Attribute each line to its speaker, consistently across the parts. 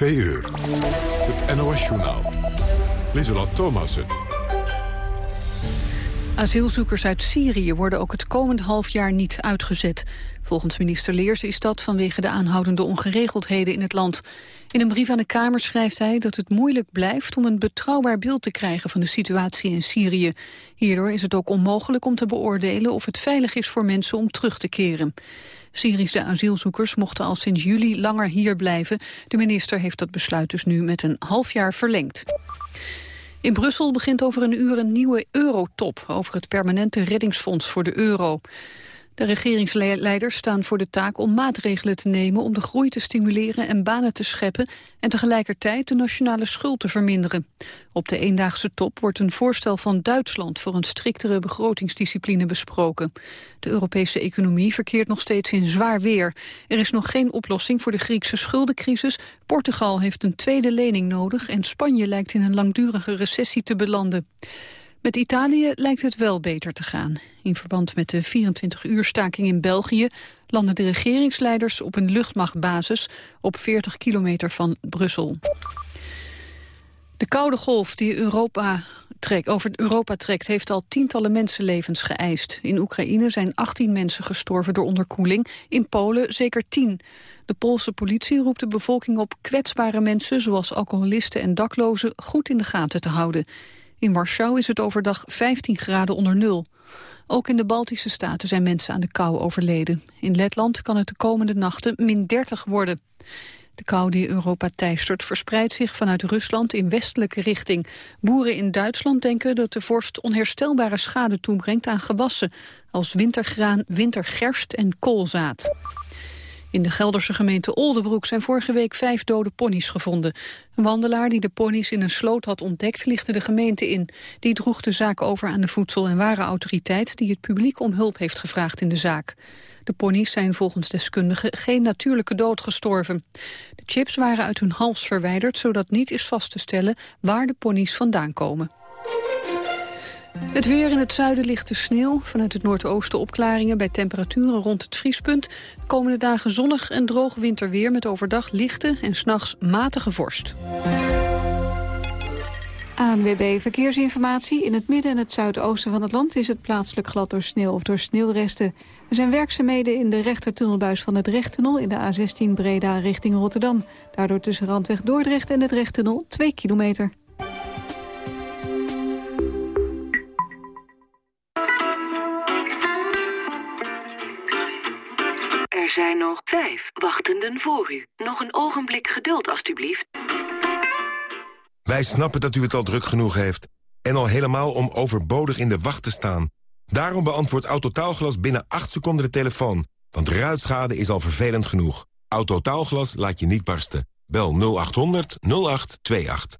Speaker 1: Twee uur. Het NOS-journaal. Lieselot Thomassen.
Speaker 2: Asielzoekers uit Syrië worden ook het komend half jaar niet uitgezet. Volgens minister Leers is dat vanwege de aanhoudende ongeregeldheden in het land. In een brief aan de Kamer schrijft hij dat het moeilijk blijft om een betrouwbaar beeld te krijgen van de situatie in Syrië. Hierdoor is het ook onmogelijk om te beoordelen of het veilig is voor mensen om terug te keren. Syrische asielzoekers mochten al sinds juli langer hier blijven. De minister heeft dat besluit dus nu met een half jaar verlengd. In Brussel begint over een uur een nieuwe eurotop... over het permanente reddingsfonds voor de euro. De regeringsleiders staan voor de taak om maatregelen te nemen... om de groei te stimuleren en banen te scheppen... en tegelijkertijd de nationale schuld te verminderen. Op de eendaagse top wordt een voorstel van Duitsland... voor een striktere begrotingsdiscipline besproken. De Europese economie verkeert nog steeds in zwaar weer. Er is nog geen oplossing voor de Griekse schuldencrisis. Portugal heeft een tweede lening nodig... en Spanje lijkt in een langdurige recessie te belanden. Met Italië lijkt het wel beter te gaan. In verband met de 24-uur-staking in België... landen de regeringsleiders op een luchtmachtbasis... op 40 kilometer van Brussel. De koude golf die Europa over Europa trekt... heeft al tientallen mensenlevens geëist. In Oekraïne zijn 18 mensen gestorven door onderkoeling. In Polen zeker 10. De Poolse politie roept de bevolking op kwetsbare mensen... zoals alcoholisten en daklozen goed in de gaten te houden. In Warschau is het overdag 15 graden onder nul. Ook in de Baltische staten zijn mensen aan de kou overleden. In Letland kan het de komende nachten min 30 worden. De kou die Europa teistert verspreidt zich vanuit Rusland in westelijke richting. Boeren in Duitsland denken dat de vorst onherstelbare schade toebrengt aan gewassen... als wintergraan, wintergerst en koolzaad. In de Gelderse gemeente Oldebroek zijn vorige week vijf dode ponies gevonden. Een wandelaar die de ponies in een sloot had ontdekt lichtte de gemeente in. Die droeg de zaak over aan de Voedsel- en Warenautoriteit... die het publiek om hulp heeft gevraagd in de zaak. De ponies zijn volgens deskundigen geen natuurlijke dood gestorven. De chips waren uit hun hals verwijderd... zodat niet is vast te stellen waar de ponies vandaan komen. Het weer in het zuiden ligt de sneeuw. Vanuit het noordoosten opklaringen bij temperaturen rond het vriespunt. De komende dagen zonnig en droog winterweer met overdag lichte en s'nachts matige vorst.
Speaker 3: ANWB Verkeersinformatie. In het midden en het zuidoosten van het land is het plaatselijk glad door sneeuw of door sneeuwresten. Er zijn werkzaamheden in de rechtertunnelbuis van het Rechttunnel in de A16 Breda richting Rotterdam. Daardoor tussen Randweg Dordrecht en het Rechttunnel 2 kilometer.
Speaker 4: Er zijn nog vijf wachtenden voor u. Nog een ogenblik geduld, alstublieft.
Speaker 5: Wij snappen dat u het al druk genoeg heeft. En al helemaal om overbodig in de wacht te staan. Daarom beantwoordt Autotaalglas binnen 8 seconden de telefoon. Want ruitschade is al vervelend genoeg. Autotaalglas laat je niet barsten. Bel 0800 0828.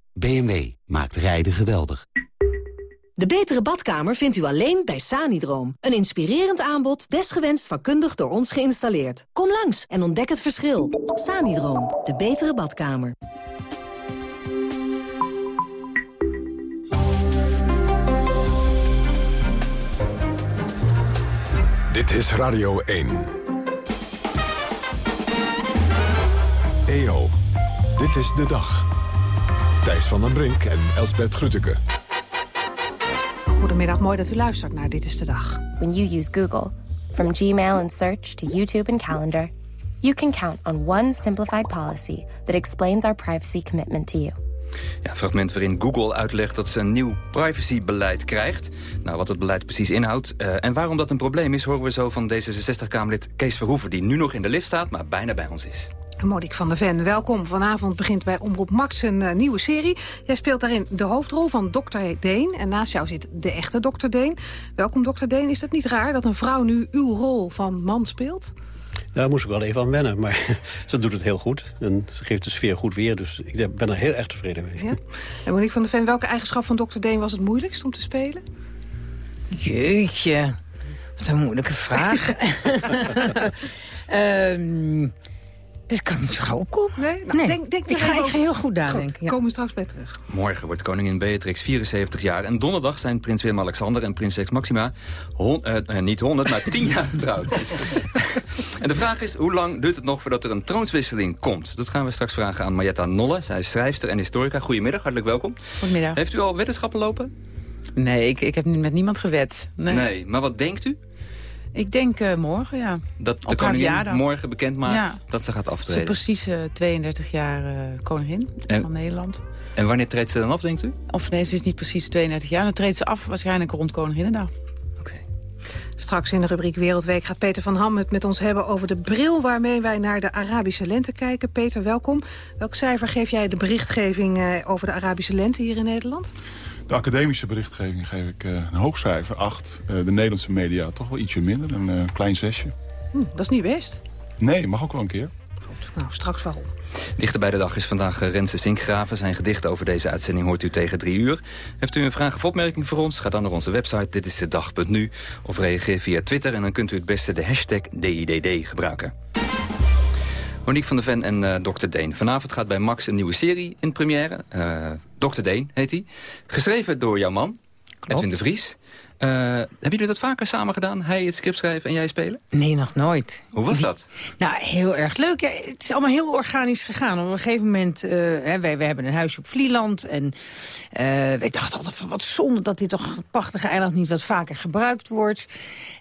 Speaker 6: BMW maakt rijden geweldig.
Speaker 7: De betere badkamer vindt u alleen bij Sanidroom. Een inspirerend aanbod, desgewenst vakkundig door ons geïnstalleerd. Kom langs en ontdek het verschil. Sanidroom, de betere badkamer.
Speaker 1: Dit is Radio 1. EO, dit is de dag. Thijs van den Brink en Elsbert Grütke.
Speaker 3: Goedemiddag, mooi dat u luistert naar Dit is de Dag.
Speaker 8: When you use Google, from Gmail and search to YouTube and Calendar, you can count on one simplified policy that explains our privacy commitment to you.
Speaker 9: Ja, een fragment waarin Google uitlegt dat ze een nieuw privacybeleid krijgt. Nou, wat het beleid precies inhoudt uh, en waarom dat een probleem is... horen we zo van D66-Kamerlid Kees Verhoeven... die nu nog in de lift staat, maar bijna bij ons is.
Speaker 10: Modik van der Ven, welkom. Vanavond begint bij Omroep Max een uh, nieuwe serie. Jij speelt daarin de hoofdrol van Dr. Deen. En naast jou zit de echte Dr. Deen. Welkom, Dr. Deen. Is het niet raar dat een vrouw nu uw rol van man speelt?
Speaker 11: Daar moest ik wel even aan wennen, maar ze doet het heel goed. En ze geeft de sfeer goed weer, dus ik ben er heel erg tevreden mee. Ja.
Speaker 10: En Monique van der Ven, welke eigenschap van Dr. Deen was het moeilijkst om te spelen?
Speaker 12: Jeetje, wat een moeilijke vraag. um, dit kan niet zo gauw opkomen.
Speaker 10: Nee? Nou, Denk, denk
Speaker 12: ik, ga, ik ga heel goed nadenken.
Speaker 10: Ja. Komen we straks bij terug.
Speaker 9: Morgen wordt koningin Beatrix 74 jaar. En donderdag zijn prins Willem-Alexander en prinses Maxima... Hon, uh, niet 100, maar 10 jaar getrouwd. en de vraag is, hoe lang duurt het nog voordat er een troonswisseling komt? Dat gaan we straks vragen aan Marietta Nolle. Zij is schrijfster en historica. Goedemiddag, hartelijk welkom.
Speaker 13: Goedemiddag.
Speaker 9: Heeft u al weddenschappen lopen?
Speaker 13: Nee, ik, ik heb met niemand gewed.
Speaker 9: Nee. nee, maar wat denkt u?
Speaker 13: Ik denk uh, morgen, ja.
Speaker 9: Dat de koningin morgen bekend maakt ja. dat ze gaat aftreden? Ze
Speaker 13: is precies uh, 32 jaar uh, koningin en, van Nederland.
Speaker 9: En wanneer treedt ze dan af, denkt u?
Speaker 13: Of nee, ze is niet precies 32 jaar. Dan treedt ze af waarschijnlijk rond Koninginnedag.
Speaker 10: Oké. Straks in de rubriek Wereldweek gaat Peter van Ham het met ons hebben over de bril waarmee wij naar de Arabische lente kijken. Peter, welkom. Welk cijfer geef jij de berichtgeving over de Arabische lente hier in Nederland?
Speaker 14: De academische berichtgeving geef ik uh, een hoogcijfer, 8. Uh, de Nederlandse media toch wel ietsje minder, een uh, klein zesje.
Speaker 10: Hm, dat is niet best.
Speaker 14: Nee, mag ook wel een keer.
Speaker 10: Goed, nou, straks waarom.
Speaker 9: Dichter bij de dag is vandaag Renze Sinkgraven. Zijn gedicht over deze uitzending hoort u tegen drie uur. Heeft u een vraag of opmerking voor ons? Ga dan naar onze website, dit is de dag.nu. Of reageer via Twitter en dan kunt u het beste de hashtag DIDD gebruiken. Monique van der Ven en uh, Dr. Deen. Vanavond gaat bij Max een nieuwe serie in première. Uh, Dr. Deen heet hij. Geschreven door jouw man, Klopt. Edwin de Vries. Uh, hebben jullie dat vaker samen gedaan? Hij het script schrijven en jij spelen?
Speaker 12: Nee, nog nooit.
Speaker 9: Hoe was dat?
Speaker 12: Nou, heel erg leuk. Ja, het is allemaal heel organisch gegaan. Op een gegeven moment, uh, hè, wij, wij hebben een huisje op Vlieland. En uh, wij dachten altijd van wat zonde dat dit toch prachtige eiland niet wat vaker gebruikt wordt.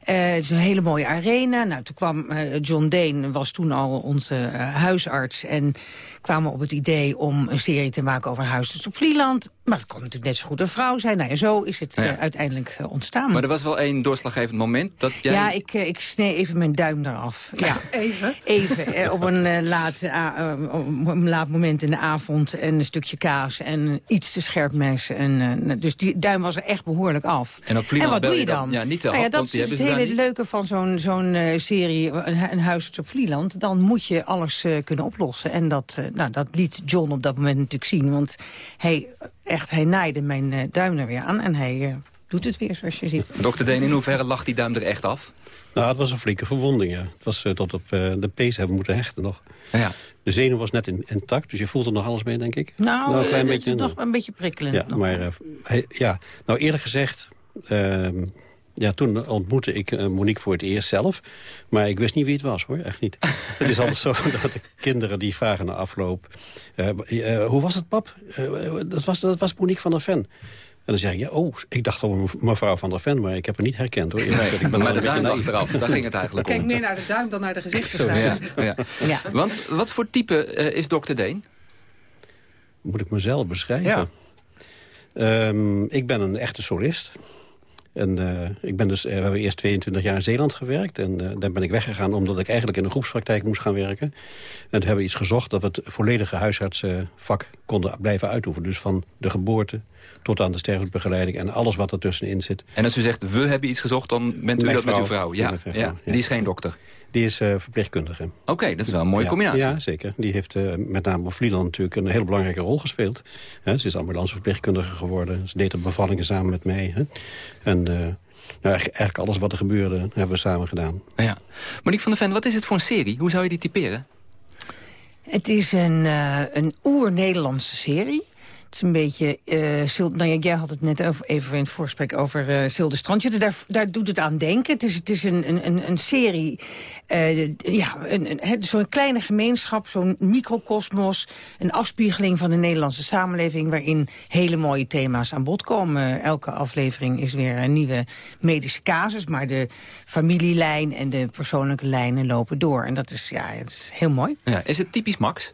Speaker 12: het is een hele mooie arena. Nou, toen kwam John Dane, was toen al onze huisarts. En kwamen op het idee om een serie te maken over huisarts op Vlieland. Maar het kon natuurlijk net zo goed een vrouw zijn. Nou, en zo is het ja. uiteindelijk ontstaan.
Speaker 9: Maar er was wel één doorslaggevend moment dat jij...
Speaker 12: Ja, ik, ik snee even mijn duim eraf. Ja.
Speaker 10: Even?
Speaker 12: Even, op een, uh, laat, uh, op een laat moment in de avond. En een stukje kaas en iets te scherp mes. En, uh, dus die duim was er echt behoorlijk af.
Speaker 9: En, op en
Speaker 12: wat doe je dan? dan?
Speaker 9: Ja, niet te
Speaker 12: nou ja, dat is het hele leuke van zo'n zo'n serie, een, een huisarts op Vlieland. Dan moet je alles kunnen oplossen. En dat, nou, dat liet John op dat moment natuurlijk zien. Want hij, echt, hij naaide mijn duim er weer aan. En hij doet het weer, zoals je ziet.
Speaker 9: Dokter Deen, in hoeverre lag die duim er echt af?
Speaker 11: Nou, het was een flinke verwonding, ja. Het was uh, tot op uh, de pees hebben moeten hechten nog.
Speaker 9: Ja.
Speaker 11: De zenuw was net in, intact, dus je voelt er nog alles mee, denk ik.
Speaker 12: Nou, nou een klein beetje, nog een beetje prikkelend.
Speaker 11: Ja,
Speaker 12: nog.
Speaker 11: maar uh, hij, ja. nou eerlijk gezegd... Ehm, ja, toen ontmoette ik Monique voor het eerst zelf. Maar ik wist niet wie het was, hoor. Echt niet. het is altijd zo dat de kinderen die vragen na afloop... hoe was het, pap? dat, was, dat was Monique van der Ven. En dan zeg je, oh, ik dacht al mevrouw van der Ven, maar ik heb haar niet herkend hoor.
Speaker 9: Nee, ik ben maar de duim achteraf, daar ging het eigenlijk
Speaker 10: om. Kijk meer naar de duim dan naar de gezichten. Ja.
Speaker 9: Ja. ja. Want wat voor type uh, is dokter Deen?
Speaker 11: Moet ik mezelf beschrijven? Ja. Um, ik ben een echte solist. En uh, ik ben dus, uh, we hebben eerst 22 jaar in Zeeland gewerkt. En uh, daar ben ik weggegaan omdat ik eigenlijk in een groepspraktijk moest gaan werken. En toen hebben we iets gezocht dat we het volledige huisartsenvak konden blijven uitoefenen. Dus van de geboorte tot aan de sterfbegeleiding en alles wat ertussenin zit.
Speaker 9: En als u zegt, we hebben iets gezocht, dan bent u Mijn dat vrouw, met uw vrouw? Ja, vrouw, ja. Die is geen dokter?
Speaker 11: Die is uh, verpleegkundige.
Speaker 9: Oké, okay, dat is wel een mooie
Speaker 11: ja,
Speaker 9: combinatie.
Speaker 11: Ja, zeker. Die heeft uh, met name op Vlieland natuurlijk een hele belangrijke rol gespeeld. He, ze is ambulanceverpleegkundige geworden. Ze deed de bevallingen samen met mij. He. En... Uh, nou, eigenlijk alles wat er gebeurde hebben we samen gedaan.
Speaker 9: Ja. Monique van der Ven, wat is het voor een serie? Hoe zou je die typeren?
Speaker 12: Het is een, uh, een oer-Nederlandse serie. Het is een beetje... Uh, nou jij had het net over, even in het voorgesprek over uh, Strandje. Daar, daar doet het aan denken. Het is, het is een, een, een serie... Uh, ja, zo'n kleine gemeenschap, zo'n microcosmos... een afspiegeling van de Nederlandse samenleving... waarin hele mooie thema's aan bod komen. Elke aflevering is weer een nieuwe medische casus... maar de familielijn en de persoonlijke lijnen lopen door. En dat is, ja, het is heel mooi.
Speaker 9: Ja, is het typisch Max?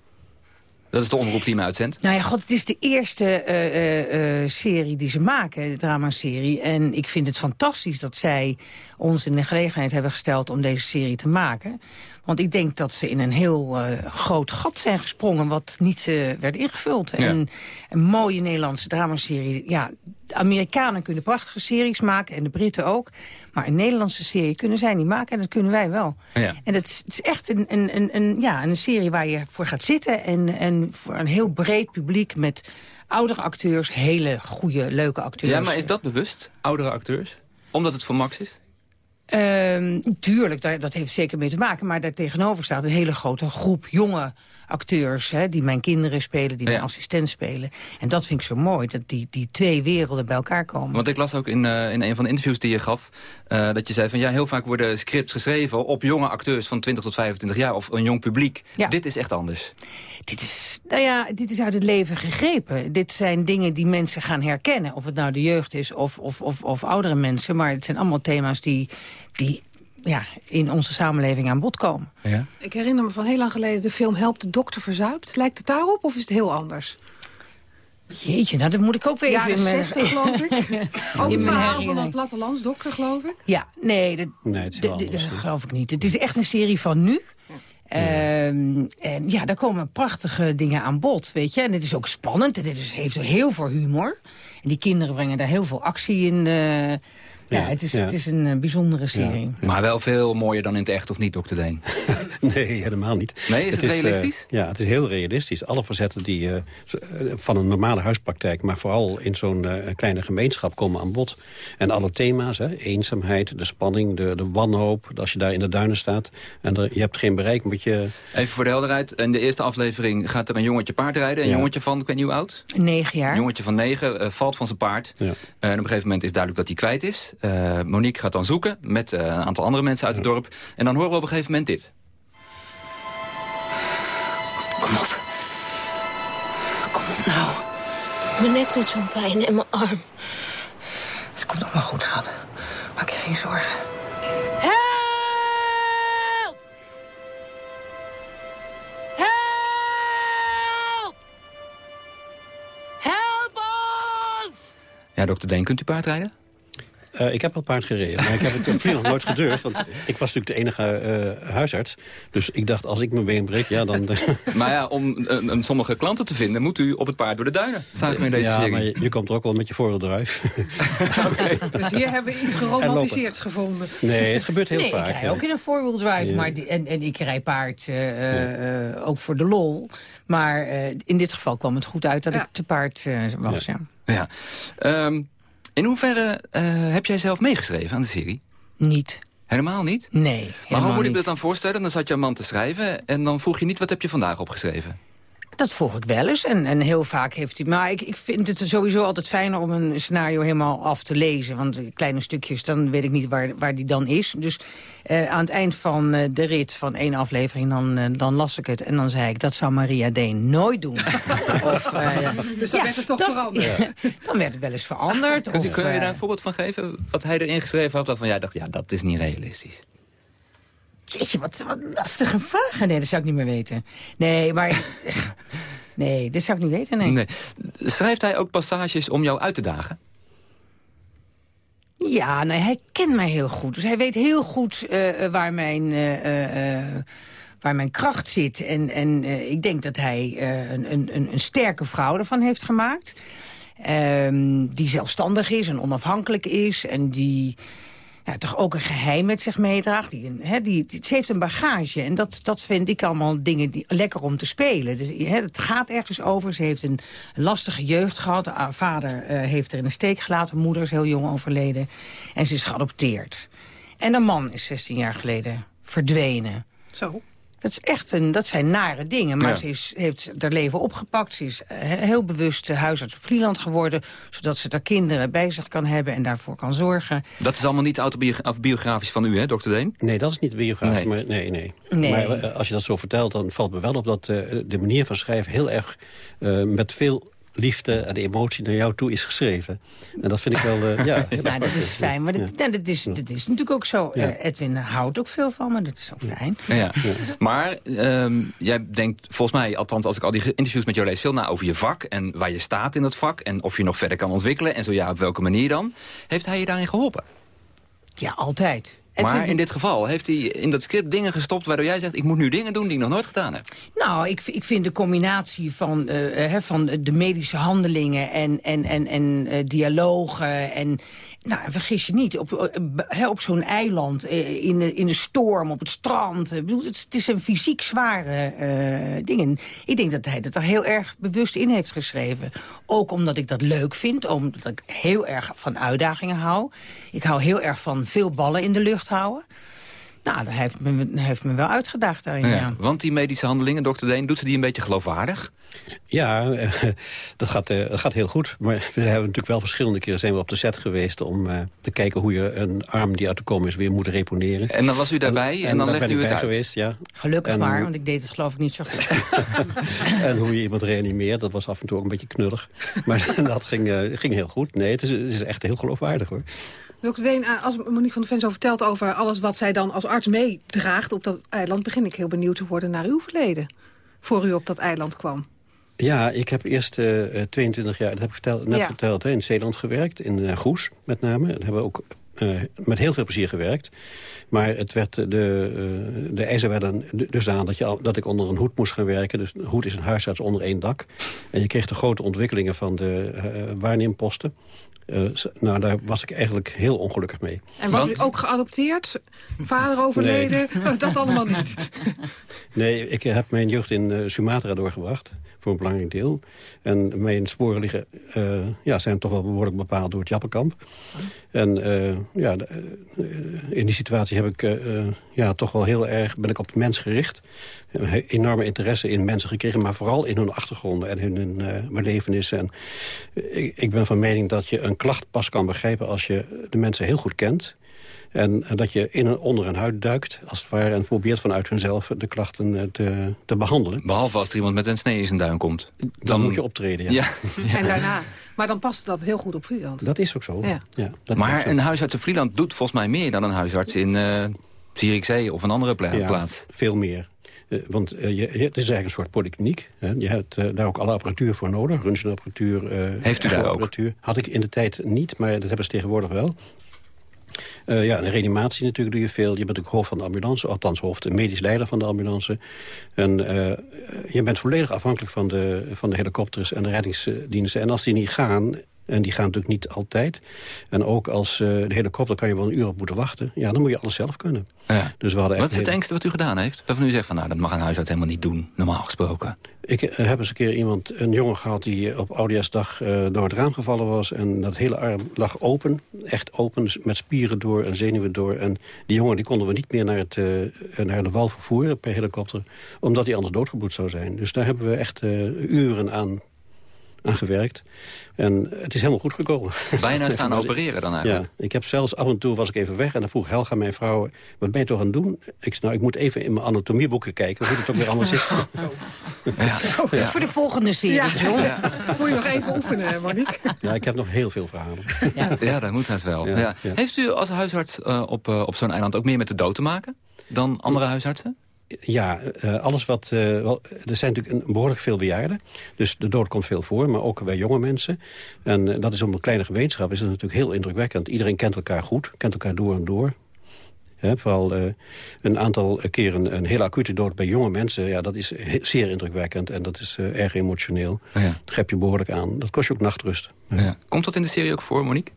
Speaker 9: Dat is de omroep die me uitzendt.
Speaker 12: Nou ja, god, het is de eerste eh, eh, eh, serie die ze maken, de dramaserie. En ik vind het fantastisch dat zij ons in de gelegenheid hebben gesteld om deze serie te maken. Want ik denk dat ze in een heel groot gat zijn gesprongen... wat niet werd ingevuld. En een mooie Nederlandse dramaserie. Ja, de Amerikanen kunnen prachtige series maken en de Britten ook. Maar een Nederlandse serie kunnen zij niet maken en dat kunnen wij wel.
Speaker 9: Ja.
Speaker 12: En het is, het is echt een, een, een, een, ja, een serie waar je voor gaat zitten... en, en voor een heel breed publiek met oudere acteurs, hele goede, leuke acteurs.
Speaker 9: Ja, maar is dat bewust, oudere acteurs? Omdat het voor Max is?
Speaker 12: Um, tuurlijk, dat, dat heeft zeker mee te maken. Maar daar tegenover staat een hele grote groep jonge acteurs... Hè, die mijn kinderen spelen, die mijn assistent spelen. En dat vind ik zo mooi, dat die, die twee werelden bij elkaar komen.
Speaker 9: Want ik las ook in, uh, in een van de interviews die je gaf... Uh, dat je zei van ja, heel vaak worden scripts geschreven... op jonge acteurs van 20 tot 25 jaar of een jong publiek.
Speaker 12: Ja.
Speaker 9: Dit is echt anders.
Speaker 12: Dit is, nou ja, dit is uit het leven gegrepen. Dit zijn dingen die mensen gaan herkennen. Of het nou de jeugd is of, of, of, of oudere mensen. Maar het zijn allemaal thema's die, die ja, in onze samenleving aan bod komen.
Speaker 9: Ja.
Speaker 10: Ik herinner me van heel lang geleden de film Help de dokter verzuipt. Lijkt het daarop of is het heel anders?
Speaker 12: Jeetje, nou dat moet ik ook weer
Speaker 10: Jaren
Speaker 12: even... in mijn-
Speaker 10: 60 geloof ik. Ook het verhaal van een plattelandsdokter geloof ik.
Speaker 12: Ja, nee, dat,
Speaker 11: Nee,
Speaker 12: dat geloof ik niet. Het is echt een serie van nu. Ehm, en ja, daar komen prachtige dingen aan bod, weet je. En het is ook spannend en het is, heeft heel veel humor. En die kinderen brengen daar heel veel actie in. eh, ja, het, is,
Speaker 11: ja.
Speaker 12: het is een eh, bijzondere serie.
Speaker 9: Maar wel veel mooier dan in het echt, of niet, dokter Deen?
Speaker 11: Nee, helemaal niet.
Speaker 9: Nee, is het
Speaker 11: eh,
Speaker 9: realistisch?
Speaker 11: ja, het is heel realistisch. Alle facetten die, eh, van een normale huispraktijk... maar vooral in zo'n eh, kleine gemeenschap komen aan bod. En alle thema's, hè, eenzaamheid, de spanning, de, de wanhoop... als je daar in de duinen staat en er, je hebt geen bereik... moet je
Speaker 9: Even voor de helderheid. In de eerste aflevering gaat er een jongetje paardrijden. Een
Speaker 11: Ja.
Speaker 9: jongetje van, ik weet niet hoe oud?
Speaker 12: Negen jaar.
Speaker 9: Een jongetje van negen valt van zijn paard.
Speaker 11: Ja.
Speaker 9: En op een gegeven moment is duidelijk dat hij kwijt is. Eh, Monique gaat dan zoeken met eh, een aantal andere mensen uit het dorp. En dan horen we op een gegeven moment dit.
Speaker 15: Kom op. Kom op nou. Mijn nek doet zo'n pijn en mijn arm. Het komt allemaal goed, schat. Maak je geen zorgen.
Speaker 16: Help! Help! Help ons!
Speaker 9: Ja, dokter Deen, kunt u paardrijden?
Speaker 11: Eh, ik heb wel paard gereden, maar ik heb het op nog nooit gedurfd. Want ik was natuurlijk de enige eh, huisarts. Dus ik dacht, als ik mijn been breek, ja, dan...
Speaker 9: Maar ja, om eh, eh, sommige klanten te vinden... moet u op het paard door de duinen. Zagen we in deze
Speaker 11: ja,
Speaker 9: serie.
Speaker 11: maar je, je komt er ook wel met je voorwieldrive.
Speaker 10: Dus hier hebben we iets geromantiseerds gevonden.
Speaker 11: Nee, het gebeurt heel
Speaker 12: nee,
Speaker 11: vaak.
Speaker 12: ik rij
Speaker 11: ja.
Speaker 12: ook in een four-wheel drive.
Speaker 11: Ja.
Speaker 12: Maar die, en, en ik rij paard eh, eh, eh, ook voor de lol. Maar eh, in dit geval kwam het goed uit dat ik te paard eh, was. Ja.
Speaker 9: Ja. Ehm, in hoeverre eh, heb jij zelf meegeschreven aan de serie?
Speaker 12: Niet.
Speaker 9: Helemaal niet?
Speaker 12: Nee,
Speaker 9: Maar hoe moet ik me dat dan voorstellen? Dan zat je een man te schrijven en dan vroeg je niet... wat heb je vandaag opgeschreven?
Speaker 12: Dat vroeg ik wel eens. En, en heel vaak heeft hij... Maar ik, ik vind het sowieso altijd fijner om een scenario helemaal af te lezen. Want kleine stukjes, dan weet ik niet waar, waar die dan is. Dus eh, aan het eind van eh, de rit van één aflevering, dan, eh, dan las ik het. En dan zei ik, dat zou Maria Deen nooit doen. of, eh,
Speaker 10: Dus dan
Speaker 12: ja,
Speaker 10: werd het toch
Speaker 12: dat-
Speaker 10: veranderd.
Speaker 12: dan werd het wel eens veranderd.
Speaker 9: Kun je
Speaker 12: eh,
Speaker 9: daar een voorbeeld van geven? Wat hij erin geschreven had, waarvan jij dacht... ja, dat is niet realistisch.
Speaker 12: Jeetje, wat, wat lastige vragen. Nee, dat zou ik niet meer weten. Nee, maar... nee, dat zou ik niet weten, nee.
Speaker 9: Nee. Schrijft hij ook passages om jou uit te dagen?
Speaker 12: Ja, nee, hij kent mij heel goed. Dus hij weet heel goed eh, eh, waar, mijn, eh, waar mijn kracht zit. En, en ik denk dat hij een, een, een sterke vrouw ervan heeft gemaakt. Ehm, die zelfstandig is en onafhankelijk is. En die ja, toch ook een geheim met zich meedraagt. Die, die, ze heeft een bagage. En dat, dat vind ik allemaal dingen die, lekker om te spelen. Dus, het gaat ergens over. Ze heeft een lastige jeugd gehad. Vader eh, heeft er in de steek gelaten. Moeder is heel jong overleden. En ze is geadopteerd. En een man is 16 jaar geleden verdwenen.
Speaker 10: Zo.
Speaker 12: Dat, is echt een, dat zijn nare dingen. Maar
Speaker 9: Ja.
Speaker 12: ze is, heeft haar leven opgepakt. Ze is eh, heel bewust eh, huisarts op Vlieland geworden. Zodat ze haar kinderen bij zich kan hebben en daarvoor kan zorgen.
Speaker 9: Dat is allemaal niet autobiografisch van u, hè, dokter Deen?
Speaker 11: Nee, dat is niet biografisch,
Speaker 9: Nee.
Speaker 11: maar nee, nee.
Speaker 12: Nee.
Speaker 11: Maar eh, als je dat zo vertelt, dan valt me wel op dat de manier van schrijven heel erg eh, met veel liefde en de emotie naar jou toe is geschreven. En dat vind ik wel... Uh, ja,
Speaker 12: nou, dat is fijn. Maar dat, nou, dat, is, dat is natuurlijk ook zo. Uh, Edwin houdt ook veel van, maar dat is zo fijn.
Speaker 9: Ja. Maar um, jij denkt volgens mij, althans als ik al die interviews met jou lees... veel na over je vak en waar je staat in dat vak... en of je nog verder kan ontwikkelen en zo ja, op welke manier dan. Heeft hij je daarin geholpen?
Speaker 12: Ja, altijd.
Speaker 9: Maar in dit geval heeft hij in dat script dingen gestopt... waardoor jij zegt, ik moet nu dingen doen die ik nog nooit gedaan heb.
Speaker 12: Nou, ik, ik vind de combinatie van, uh, van de medische handelingen... en, en, en, en uh, dialogen en, nou, vergis je niet, op, op zo'n eiland, in de, in de storm, op het strand. Ik bedoel, het, is een fysiek zware uh, ding. Ik denk dat hij dat er heel erg bewust in heeft geschreven. Ook omdat ik dat leuk vind, omdat ik heel erg van uitdagingen hou. Ik hou heel erg van veel ballen in de lucht houden. Nou, dat heeft me, heeft me wel uitgedaagd daarin, ja,
Speaker 9: Want die medische handelingen, dokter Deen, doet ze die een beetje geloofwaardig?
Speaker 11: Ja, dat gaat, uh, gaat heel goed. Maar we hebben natuurlijk wel verschillende keren zijn we op de set geweest... om uh, te kijken hoe je een arm die uit de kom is weer moet reponeren.
Speaker 9: En dan was u daarbij en, en, dan legde u het uit?
Speaker 11: geweest, ja.
Speaker 12: Gelukkig en, maar, want ik deed het geloof ik niet zo goed.
Speaker 11: en hoe je iemand reanimeert, dat was af en toe ook een beetje knullig. Maar dat ging, uh, ging heel goed. Nee, het is, het is echt heel geloofwaardig, hoor.
Speaker 10: Dokter Deen, als Monique van der Ven zo vertelt over alles wat zij dan als arts meedraagt op dat eiland... begin ik heel benieuwd te worden naar uw verleden. Voor u op dat eiland kwam.
Speaker 11: Ja, ik heb eerst uh, 22 jaar, dat heb ik verteld, net ja. verteld, hè, in Zeeland gewerkt. In uh, Goes met name. Daar hebben we ook uh, met heel veel plezier gewerkt. Maar het werd de, uh, de eisen werden dus aan dat, je, dat ik onder een hoed moest gaan werken. Dus een hoed is een huisarts onder één dak. En je kreeg de grote ontwikkelingen van de uh, waarneemposten. Uh, nou, daar was ik eigenlijk heel ongelukkig mee.
Speaker 10: En was Want? u ook geadopteerd? Vader overleden? Nee. Dat allemaal niet?
Speaker 11: Nee, ik heb mijn jeugd in uh, Sumatra doorgebracht. Voor een belangrijk deel. En mijn sporen liggen, uh, ja, zijn toch wel behoorlijk bepaald door het Jappenkamp. En ja, in die situatie heb ik ja, toch wel heel erg, ben ik op de mens gericht. Enorme interesse in mensen gekregen, maar vooral in hun achtergronden en hun, hun belevenissen. En ik, ik ben van mening dat je een klacht pas kan begrijpen als je de mensen heel goed kent. En dat je in een, onder een huid duikt, als het ware... en probeert vanuit hunzelf de klachten te, te behandelen.
Speaker 9: Behalve als er iemand met een snee in zijn duim komt.
Speaker 11: Dan, dan moet je optreden, ja.
Speaker 9: ja.
Speaker 10: ja. En daarna. Maar dan past dat heel goed op Vlieland.
Speaker 11: Dat is ook zo. Ja. ja dat
Speaker 9: maar zo. een huisarts in Vlieland doet volgens mij meer... dan een huisarts in uh, Zierikzee of een andere pla
Speaker 11: ja,
Speaker 9: plaats.
Speaker 11: veel meer. Uh, want uh, je, het is eigenlijk een soort polykliniek. Hè. Je hebt uh, daar ook alle apparatuur voor nodig. Röntgenapparatuur.
Speaker 9: Heeft u daar
Speaker 11: apparatuur. Had ik in de tijd niet, maar dat hebben ze tegenwoordig wel. Uh, ja, in reanimatie natuurlijk doe je veel. Je bent ook hoofd van de ambulance, althans hoofd, de medisch leider van de ambulance. En uh, je bent volledig afhankelijk van de, van de helikopters en de reddingsdiensten. En als die niet gaan, en die gaan natuurlijk niet altijd. En ook als uh, de helikopter kan je wel een uur op moeten wachten. Ja, dan moet je alles zelf kunnen.
Speaker 9: Ja. Dus we hadden wat is het engste wat u gedaan heeft? Waarvan u zegt van nou, dat mag een huisarts helemaal niet doen, normaal gesproken.
Speaker 11: Ik uh, heb eens een keer iemand, een jongen gehad die op Oudejaarsdag uh, door het raam gevallen was. En dat hele arm lag open, echt open, dus met spieren door en zenuwen door. En die jongen die konden we niet meer naar, het, naar de wal vervoeren per helikopter. Omdat hij anders doodgebloed zou zijn. Dus daar hebben we echt uren aan aan gewerkt. En het is helemaal goed gekomen.
Speaker 9: Bijna staan opereren dan eigenlijk?
Speaker 11: Ja, ik heb zelfs af en toe was ik even weg en dan vroeg Helga, mijn vrouw... wat ben je toch aan het doen? Ik zei, nou, ik moet even in mijn anatomieboeken kijken... hoe het ook weer anders zit.
Speaker 12: Ja. Ja. Voor de volgende serie, ja.
Speaker 10: ja. Moet je nog even oefenen, Monique?
Speaker 11: Ja, ik heb nog heel veel verhalen.
Speaker 9: Ja, ja dat moet het wel. Ja. Heeft u als huisarts uh, op, uh, op zo'n eiland ook meer met de dood te maken... dan andere huisartsen?
Speaker 11: Ja, uh, alles wat... Wel, er zijn natuurlijk een, behoorlijk veel bejaarden. Dus de dood komt veel voor, maar ook bij jonge mensen. En uh, dat is op een kleine gemeenschap is dat natuurlijk heel indrukwekkend. Iedereen kent elkaar goed, kent elkaar door en door. He, vooral een aantal keren een hele acute dood bij jonge mensen... Ja, dat is zeer indrukwekkend en dat is erg emotioneel.
Speaker 9: Oh ja.
Speaker 11: Dat grijp je behoorlijk aan. Dat kost je ook nachtrust.
Speaker 9: Ja. Komt dat in de serie ook voor, Monique?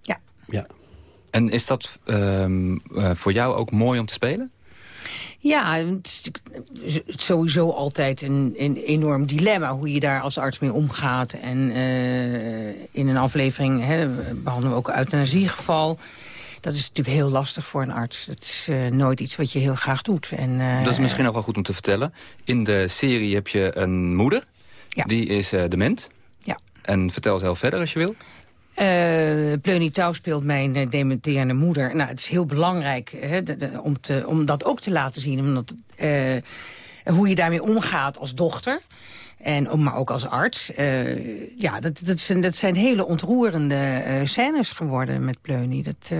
Speaker 12: Ja.
Speaker 11: ja.
Speaker 9: En is dat um, voor jou ook mooi om te spelen?
Speaker 12: Ja, het is sowieso altijd een, een enorm dilemma... hoe je daar als arts mee omgaat. En uh, in een aflevering hè, behandelen we ook een euthanasiegeval. Dat is natuurlijk heel lastig voor een arts. Dat is uh, nooit iets wat je heel graag doet. En, uh,
Speaker 9: dat is misschien ook wel goed om te vertellen. In de serie heb je een moeder.
Speaker 12: Ja.
Speaker 9: Die is dement.
Speaker 12: Ja.
Speaker 9: En vertel zelf verder als je wil.
Speaker 12: Uh, Pleunie Touw speelt mijn uh, dementerende moeder. Nou, het is heel belangrijk hè, de, de, om, te, om dat ook te laten zien. Omdat, uh, hoe je daarmee omgaat als dochter. En, maar ook als arts. Uh, ja, dat, dat, zijn, dat zijn hele ontroerende scènes geworden met Pleuny. Dat,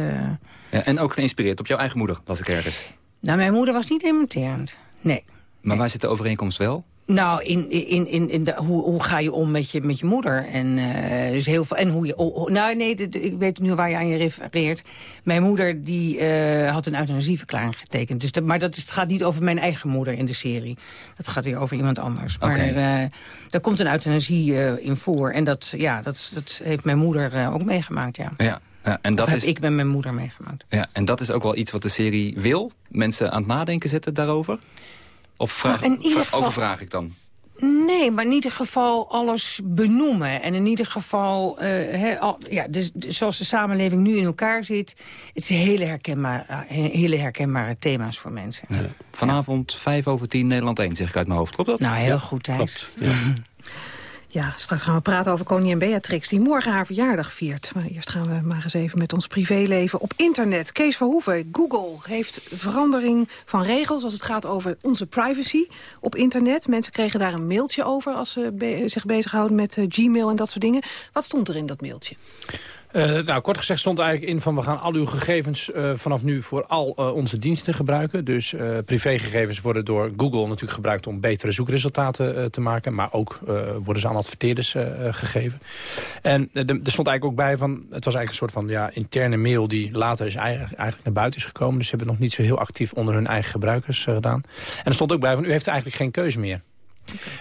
Speaker 9: ja, en ook geïnspireerd op jouw eigen moeder, las ik ergens.
Speaker 12: Nou, mijn moeder was niet dementerend. Nee.
Speaker 9: Maar nee. waar zit de overeenkomst wel?
Speaker 12: Nou, in, in, in, in de, hoe, hoe ga je om met je, met je moeder? En, uh, dus heel veel, en hoe je... Oh, nou, nee, de, de, ik weet nu waar je aan je refereert. Mijn moeder die, uh, had een euthanasieverklaring getekend. Dus maar dat is, het gaat niet over mijn eigen moeder in de serie. Dat gaat weer over iemand anders. Maar okay. uh, daar komt een euthanasie in voor. En dat, ja, dat, dat heeft mijn moeder ook meegemaakt, ja.
Speaker 9: ja. Ja, en dat is,
Speaker 12: heb ik met mijn moeder meegemaakt.
Speaker 9: Ja, en dat is ook wel iets wat de serie wil? Mensen aan het nadenken zetten daarover? Of vraag,
Speaker 12: geval,
Speaker 9: overvraag ik dan?
Speaker 12: Nee, maar in ieder geval alles benoemen. En in ieder geval, uh, he, al, ja, dus, dus, zoals de samenleving nu in elkaar zit... het zijn hele herkenbare, hele herkenbare thema's voor mensen. Ja.
Speaker 9: Vanavond vijf over tien Nederland 1, zeg ik uit mijn hoofd. Klopt dat?
Speaker 12: Nou, heel ja, goed, Thijs.
Speaker 10: Ja. Ja, straks gaan we praten over koningin Beatrix... die morgen haar verjaardag viert. Maar eerst gaan we maar eens even met ons privéleven op internet. Kees Verhoeven, Google heeft verandering van regels... als het gaat over onze privacy op internet. Mensen kregen daar een mailtje over... als ze zich bezighouden met uh, Gmail en dat soort dingen. Wat stond er in dat mailtje?
Speaker 17: Uh, nou, kort gezegd stond eigenlijk in van we gaan al uw gegevens uh, vanaf nu voor al uh, onze diensten gebruiken. Dus privégegevens worden door Google natuurlijk gebruikt om betere zoekresultaten te maken. Maar ook worden ze aan adverteerders gegeven. En er stond eigenlijk ook bij van, het was eigenlijk een soort van ja, interne mail die later is eigenlijk, eigenlijk naar buiten is gekomen. Dus ze hebben het nog niet zo heel actief onder hun eigen gebruikers gedaan. En er stond ook bij van u heeft eigenlijk geen keuze meer.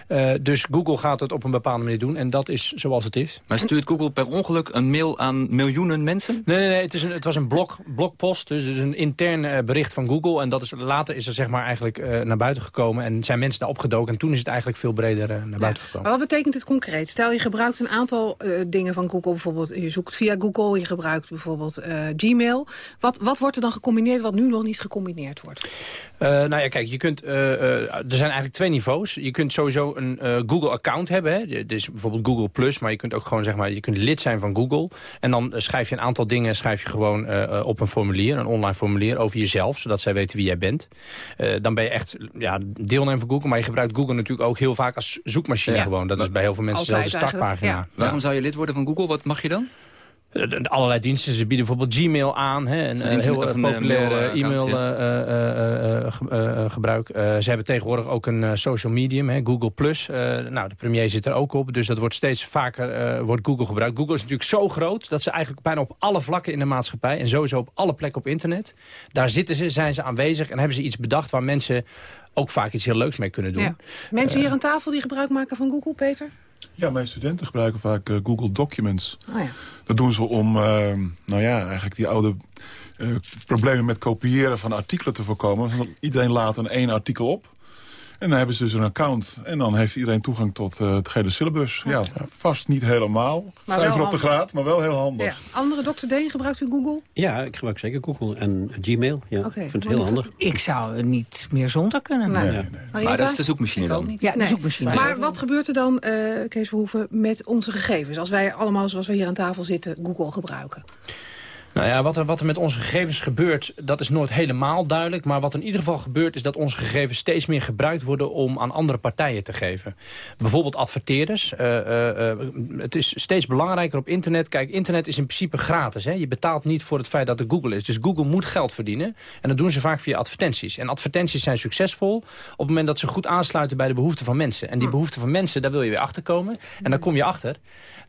Speaker 17: Okay. Uh, dus Google gaat het op een bepaalde manier doen. En dat is zoals het is.
Speaker 9: Maar stuurt Google per ongeluk een mail aan miljoenen mensen?
Speaker 17: Nee, nee, nee het, is een, het was een blog, blogpost. Dus het is een intern uh, bericht van Google. En dat is, later is er zeg maar eigenlijk uh, naar buiten gekomen. En zijn mensen daar opgedoken. En toen is het eigenlijk veel breder naar ja. buiten gekomen.
Speaker 10: Maar wat betekent het concreet? Stel je gebruikt een aantal dingen van Google. Bijvoorbeeld je zoekt via Google. Je gebruikt bijvoorbeeld Gmail. Wat, wat wordt er dan gecombineerd wat nu nog niet gecombineerd wordt?
Speaker 17: nou ja, kijk, je kunt, er zijn eigenlijk twee niveaus. Je kunt sowieso een uh, Google-account hebben. Hè. Dit is bijvoorbeeld Google+, Plus, maar je kunt ook gewoon zeg maar, je kunt lid zijn van Google. En dan schrijf je een aantal dingen schrijf je gewoon uh, op een formulier, een online formulier over jezelf, zodat zij weten wie jij bent. Uh, dan ben je echt ja, deelnemer van Google, maar je gebruikt Google natuurlijk ook heel vaak als zoekmachine ja. gewoon. Dat is bij heel veel mensen zelfs de startpagina. Ja.
Speaker 9: Waarom zou je lid worden van Google? Wat mag je dan?
Speaker 17: Allerlei diensten. Ze bieden bijvoorbeeld Gmail aan. Hè, een, een heel een populaire e-mailgebruik. Uh, uh, uh, ze hebben tegenwoordig ook een social medium, hè, Google+. Plus. nou, de premier zit er ook op. Dus dat wordt steeds vaker wordt Google gebruikt. Google is natuurlijk zo groot dat ze eigenlijk bijna op alle vlakken in de maatschappij... en sowieso op alle plekken op internet... daar zitten ze, zijn ze aanwezig en hebben ze iets bedacht... waar mensen ook vaak iets heel leuks mee kunnen doen. Ja.
Speaker 10: Mensen hier aan tafel die gebruik maken van Google, Peter?
Speaker 14: Ja, mijn studenten gebruiken vaak uh, Google Documents.
Speaker 10: Oh ja.
Speaker 14: Dat doen ze om, uh, nou ja, eigenlijk die oude uh, problemen met kopiëren van artikelen te voorkomen. Iedereen laat een één artikel op. En dan hebben ze dus een account. En dan heeft iedereen toegang tot uh, het gele syllabus. Ja, vast niet helemaal. Maar Cijfer op de graad, maar wel heel handig. Ja.
Speaker 10: Andere dokter Deen, gebruikt u Google?
Speaker 11: Ja, ik gebruik zeker Google en Gmail. Ja, okay. Ik vind het heel handig.
Speaker 12: Ik zou niet meer zonder kunnen.
Speaker 9: Nee. Nee, nee, maar dat is de zoekmachine dan?
Speaker 12: Ja, de zoekmachine.
Speaker 10: Maar wat gebeurt er dan, uh, Kees Verhoeven, met onze gegevens? Als wij allemaal, zoals we hier aan tafel zitten, Google gebruiken?
Speaker 17: Nou ja, wat er, wat er met onze gegevens gebeurt, dat is nooit helemaal duidelijk. Maar wat in ieder geval gebeurt, is dat onze gegevens steeds meer gebruikt worden om aan andere partijen te geven. Bijvoorbeeld adverteerders. Uh, uh, het is steeds belangrijker op internet. Kijk, internet is in principe gratis. Hè? Je betaalt niet voor het feit dat er Google is. Dus Google moet geld verdienen. En dat doen ze vaak via advertenties. En advertenties zijn succesvol op het moment dat ze goed aansluiten bij de behoeften van mensen. En die behoeften van mensen, daar wil je weer achterkomen. En dan kom je achter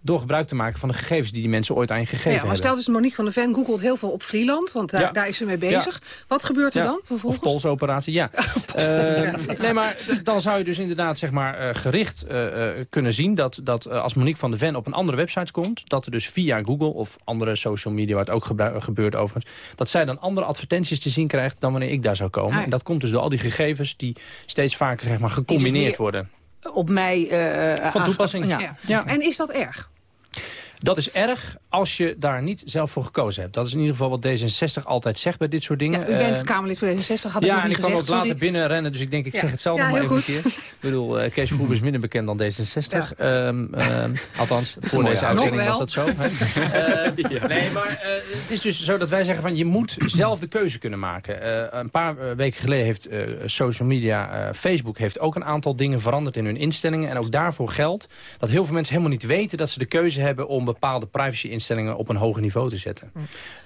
Speaker 17: door gebruik te maken van de gegevens die die mensen ooit aan je gegeven ja, maar
Speaker 10: hebben. Stel dus Monique van der Ven googelt heel veel op Vlieland, want daar, ja. daar is ze mee bezig. Ja. Wat gebeurt er dan vervolgens?
Speaker 17: Of polsoperatie, ja. uh, nee, maar dan zou je dus inderdaad zeg maar, uh, gericht uh, kunnen zien dat, dat als Monique van der Ven op een andere website komt, dat er dus via Google of andere social media, waar het ook gebeurt overigens, dat zij dan andere advertenties te zien krijgt dan wanneer ik daar zou komen. Ah, en dat komt dus door al die gegevens die steeds vaker zeg maar, gecombineerd worden.
Speaker 12: Op mij...
Speaker 17: van toepassing.
Speaker 10: Ja. En is dat erg?
Speaker 17: Dat is erg als je daar niet zelf voor gekozen hebt. Dat is in ieder geval wat D66 altijd zegt bij dit soort dingen.
Speaker 10: Ja, u bent
Speaker 17: Eh,
Speaker 10: Kamerlid voor D66, had ik
Speaker 17: ja,
Speaker 10: nog
Speaker 17: en
Speaker 10: niet
Speaker 17: ik kwam
Speaker 10: gezegd.
Speaker 17: ook later binnenrennen, dus ik denk ik
Speaker 10: Ja.
Speaker 17: zeg het zelf
Speaker 10: Ja,
Speaker 17: nog maar even een keer. Ik bedoel, eh, Kees Verhoeven is minder bekend dan D66. Ehm, ehm, althans, voor deze
Speaker 9: uitzending.
Speaker 17: was dat zo. hè? Eh, Nee, maar eh, het is dus zo dat wij zeggen van je moet zelf de keuze kunnen maken. Eh, een paar weken geleden heeft eh, social media, eh, Facebook heeft ook een aantal dingen veranderd in hun instellingen. En ook daarvoor geldt dat heel veel mensen helemaal niet weten dat ze de keuze hebben om bepaalde privacy-instellingen op een hoger niveau te zetten.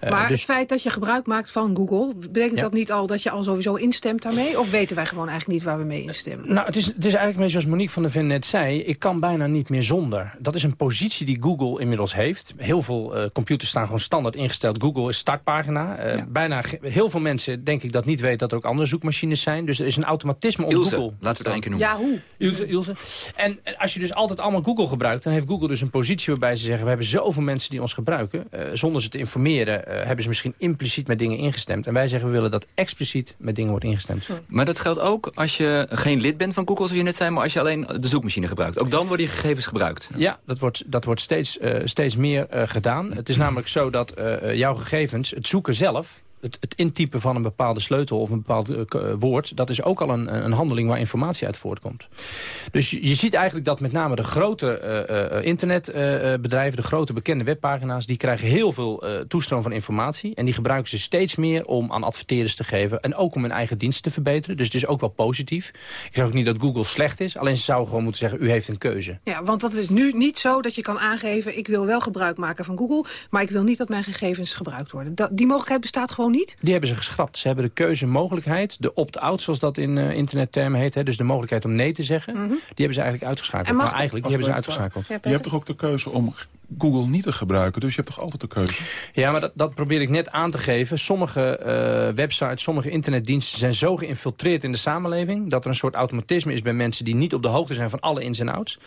Speaker 17: Eh,
Speaker 10: maar
Speaker 17: dus
Speaker 10: het feit dat je gebruik maakt van Google... betekent
Speaker 17: Ja.
Speaker 10: dat niet al dat je al sowieso instemt daarmee? Of weten wij gewoon eigenlijk niet waar we mee instemmen?
Speaker 17: Nou, het is, het is eigenlijk zoals Monique van der Ven net zei. Ik kan bijna niet meer zonder. Dat is een positie die Google inmiddels heeft. Heel veel eh, computers staan gewoon standaard ingesteld. Google is startpagina. Eh, Bijna heel veel mensen denk ik dat niet weten dat er ook andere zoekmachines zijn. Dus er is een automatisme
Speaker 9: Ilse,
Speaker 17: Google.
Speaker 9: laten we er één keer noemen.
Speaker 10: Yahoo.
Speaker 17: Ilse, Ilse. En als je dus altijd allemaal Google gebruikt... dan heeft Google dus een positie waarbij ze zeggen... we hebben zoveel mensen die ons gebruiken. Eh, zonder ze te informeren eh, hebben ze misschien impliciet met dingen ingestemd. En wij zeggen we willen dat expliciet met dingen wordt ingestemd.
Speaker 9: Maar dat geldt ook als je geen lid bent van Google, zoals je net zei... maar als je alleen de zoekmachine gebruikt. Ook dan worden die gegevens gebruikt.
Speaker 17: Ja, dat wordt, dat wordt steeds, eh, steeds meer eh, gedaan. Het is namelijk zo dat eh, jouw gegevens, het zoeken zelf... Het, intypen van een bepaalde sleutel of een bepaald eh, eh, woord... dat is ook al een, een handeling waar informatie uit voortkomt. Dus je, ziet eigenlijk dat met name de grote eh, internetbedrijven... de grote bekende webpagina's... die krijgen heel veel toestroom van informatie. En die gebruiken ze steeds meer om aan adverteerders te geven... en ook om hun eigen dienst te verbeteren. Dus het is ook wel positief. Ik zeg ook niet dat Google slecht is. Alleen ze zouden gewoon moeten zeggen... u heeft een keuze.
Speaker 10: Ja, want dat is nu niet zo dat je kan aangeven... ik wil wel gebruik maken van Google... maar ik wil niet dat mijn gegevens gebruikt worden. Dat, die mogelijkheid bestaat gewoon niet?
Speaker 17: Die hebben ze geschrapt. Ze hebben de keuzemogelijkheid, de opt-out zoals dat in eh, internettermen heet... Hè, dus de mogelijkheid om nee te zeggen, die hebben ze eigenlijk uitgeschakeld.
Speaker 10: En
Speaker 17: Maar
Speaker 10: dat-
Speaker 17: eigenlijk, die hebben ze uitgeschakeld.
Speaker 14: Je hebt toch ook de keuze om Google niet te gebruiken. Dus je hebt toch altijd de keuze?
Speaker 17: Ja, maar dat, dat probeer ik net aan te geven. Sommige eh, websites, sommige internetdiensten zijn zo geïnfiltreerd in de samenleving... dat er een soort automatisme is bij mensen die niet op de hoogte zijn van alle ins en outs.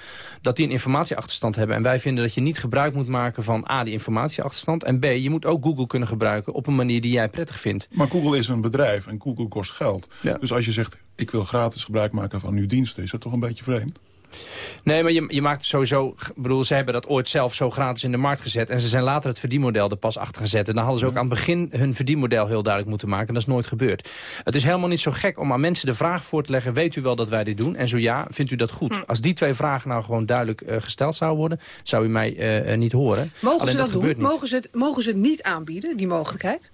Speaker 17: Dat die een informatieachterstand hebben. En wij vinden dat je niet gebruik moet maken van A, die informatieachterstand... en B, je moet ook Google kunnen gebruiken op een manier die jij prettig vindt.
Speaker 14: Maar Google is een bedrijf en Google kost geld.
Speaker 17: Ja.
Speaker 14: Dus als je zegt, ik wil gratis gebruik maken van uw diensten... is dat toch een beetje vreemd?
Speaker 17: Nee, maar je, je maakt sowieso... Ik bedoel, ze hebben dat ooit zelf zo gratis in de markt gezet... en ze zijn later het verdienmodel er pas achter gezet. En dan hadden ze ook aan het begin hun verdienmodel heel duidelijk moeten maken. En dat is nooit gebeurd. Het is helemaal niet zo gek om aan mensen de vraag voor te leggen... weet u wel dat wij dit doen? En zo ja, vindt u dat goed?
Speaker 10: Hm.
Speaker 17: Als die twee vragen nou gewoon duidelijk eh, gesteld zouden worden... zou u mij eh, eh, niet horen.
Speaker 10: Mogen
Speaker 17: Alleen
Speaker 10: ze dat,
Speaker 17: gebeurt
Speaker 10: doen? Mogen ze, het, mogen ze het niet aanbieden, die mogelijkheid?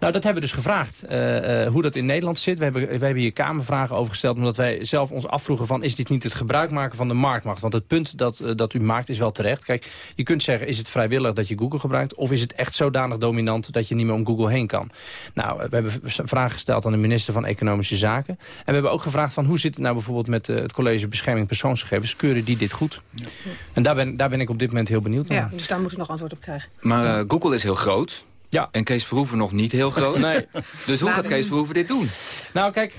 Speaker 17: Nou, dat hebben we dus gevraagd. eh, eh, hoe dat in Nederland zit. We hebben, we hebben hier kamervragen over gesteld. Omdat wij zelf ons afvroegen van... is dit niet het gebruik maken van de marktmacht? Want het punt dat, eh, dat u maakt is wel terecht. Kijk, je kunt zeggen... is het vrijwillig dat je Google gebruikt? Of is het echt zodanig dominant dat je niet meer om Google heen kan? Nou, we hebben vragen gesteld aan de minister van Economische Zaken. En we hebben ook gevraagd van... hoe zit het nou bijvoorbeeld met het College Bescherming Persoonsgegevens? Keuren die dit goed? En daar ben, daar ben ik op dit moment heel benieuwd naar.
Speaker 10: Ja, dus daar moet ik nog antwoord op krijgen.
Speaker 9: Maar eh, Google is heel groot.
Speaker 17: Ja.
Speaker 9: En Kees Verhoeven nog niet heel groot.
Speaker 17: Nee.
Speaker 9: Dus hoe gaat Kees Verhoeven dit doen?
Speaker 17: Nou, kijk,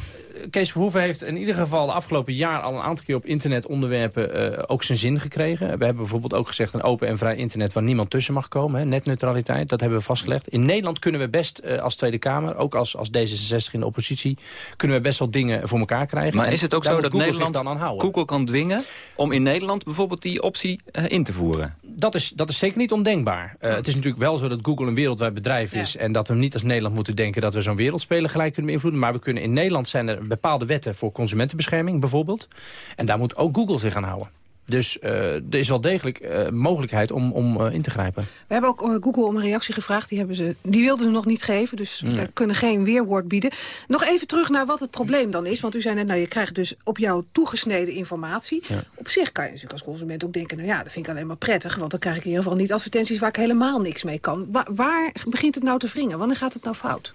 Speaker 17: Kees Verhoeven heeft in ieder geval de afgelopen jaar al een aantal keer op internetonderwerpen uh, ook zijn zin gekregen. We hebben bijvoorbeeld ook gezegd een open en vrij internet waar niemand tussen mag komen. Hè, netneutraliteit, dat hebben we vastgelegd. In Nederland kunnen we best uh, als Tweede Kamer, ook als, als D66 in de oppositie, kunnen we best wel dingen voor elkaar krijgen.
Speaker 9: Maar is het ook zo dat
Speaker 17: Google
Speaker 9: Nederland
Speaker 17: dan aan houden?
Speaker 9: Google kan dwingen om in Nederland bijvoorbeeld die optie uh, in te voeren?
Speaker 17: Dat is, dat is zeker niet ondenkbaar. Het is natuurlijk wel zo dat Google een wereldwijd bedrijf is... Ja. en dat we niet als Nederland moeten denken dat we zo'n wereldspeler gelijk kunnen beïnvloeden. Maar we kunnen in Nederland zijn er bepaalde wetten voor consumentenbescherming bijvoorbeeld. En daar moet ook Google zich aan houden. Dus uh, er is wel degelijk uh, mogelijkheid om, om uh, in te grijpen.
Speaker 10: We hebben ook Google om een reactie gevraagd. Die, hebben ze, die wilden ze nog niet geven, dus
Speaker 17: Nee.
Speaker 10: we kunnen geen weerwoord bieden. Nog even terug naar wat het probleem dan is. Want u zei net, nou, je krijgt dus op jou toegesneden informatie.
Speaker 17: Ja.
Speaker 10: Op zich kan je natuurlijk als consument ook denken... nou ja, dat vind ik alleen maar prettig. Want dan krijg ik in ieder geval niet advertenties waar ik helemaal niks mee kan. Wa waar begint het nou te wringen? Wanneer gaat het nou fout?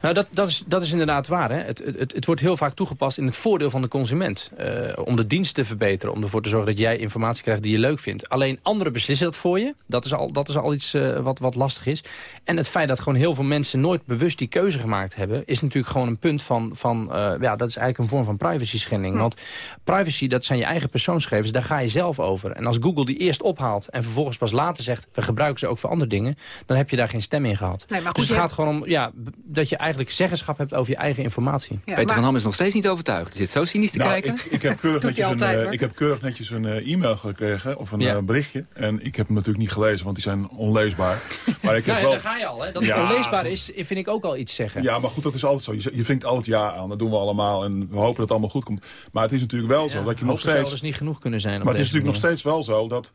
Speaker 17: Nou, dat, dat, is, dat is inderdaad waar. Hè? Het, het, het wordt heel vaak toegepast in het voordeel van de consument. Uh, om de dienst te verbeteren. Om ervoor te zorgen dat jij informatie krijgt die je leuk vindt. Alleen anderen beslissen dat voor je. Dat is al, dat is al iets uh, wat, wat lastig is. En het feit dat gewoon heel veel mensen nooit bewust die keuze gemaakt hebben... is natuurlijk gewoon een punt van... van uh, ja, dat is eigenlijk een vorm van privacy schending.
Speaker 10: Hm.
Speaker 17: Want privacy, dat zijn je eigen persoonsgegevens. Daar ga je zelf over. En als Google die eerst ophaalt en vervolgens pas later zegt... we gebruiken ze ook voor andere dingen... dan heb je daar geen stem in gehad.
Speaker 10: Nee, maar goed,
Speaker 17: dus het gaat gewoon om ja, dat je eigenlijk zeggenschap hebt over je eigen informatie.
Speaker 9: Peter van Ham is nog steeds niet overtuigd. Hij zit zo cynisch te
Speaker 14: Nou,
Speaker 9: kijken.
Speaker 14: Ik, ik, heb keurig netjes
Speaker 9: altijd,
Speaker 14: een, eh, ik heb keurig netjes een eh, e-mail gekregen, of een
Speaker 17: Ja.
Speaker 14: eh, berichtje. En ik heb hem natuurlijk niet gelezen, want die zijn onleesbaar. Maar ik heb
Speaker 17: Nou ja,
Speaker 14: wel...
Speaker 17: daar ga je al. Hè. Dat het onleesbaar is, vind ik ook al iets zeggen.
Speaker 14: Ja, maar goed, dat is altijd zo. Je, je vinkt altijd ja aan, dat doen we allemaal. En we hopen dat het allemaal goed komt. Maar het is natuurlijk wel zo dat je nog
Speaker 17: Hopen zou
Speaker 14: steeds...
Speaker 17: dus niet genoeg kunnen zijn. op
Speaker 14: Maar het is natuurlijk nog steeds wel zo dat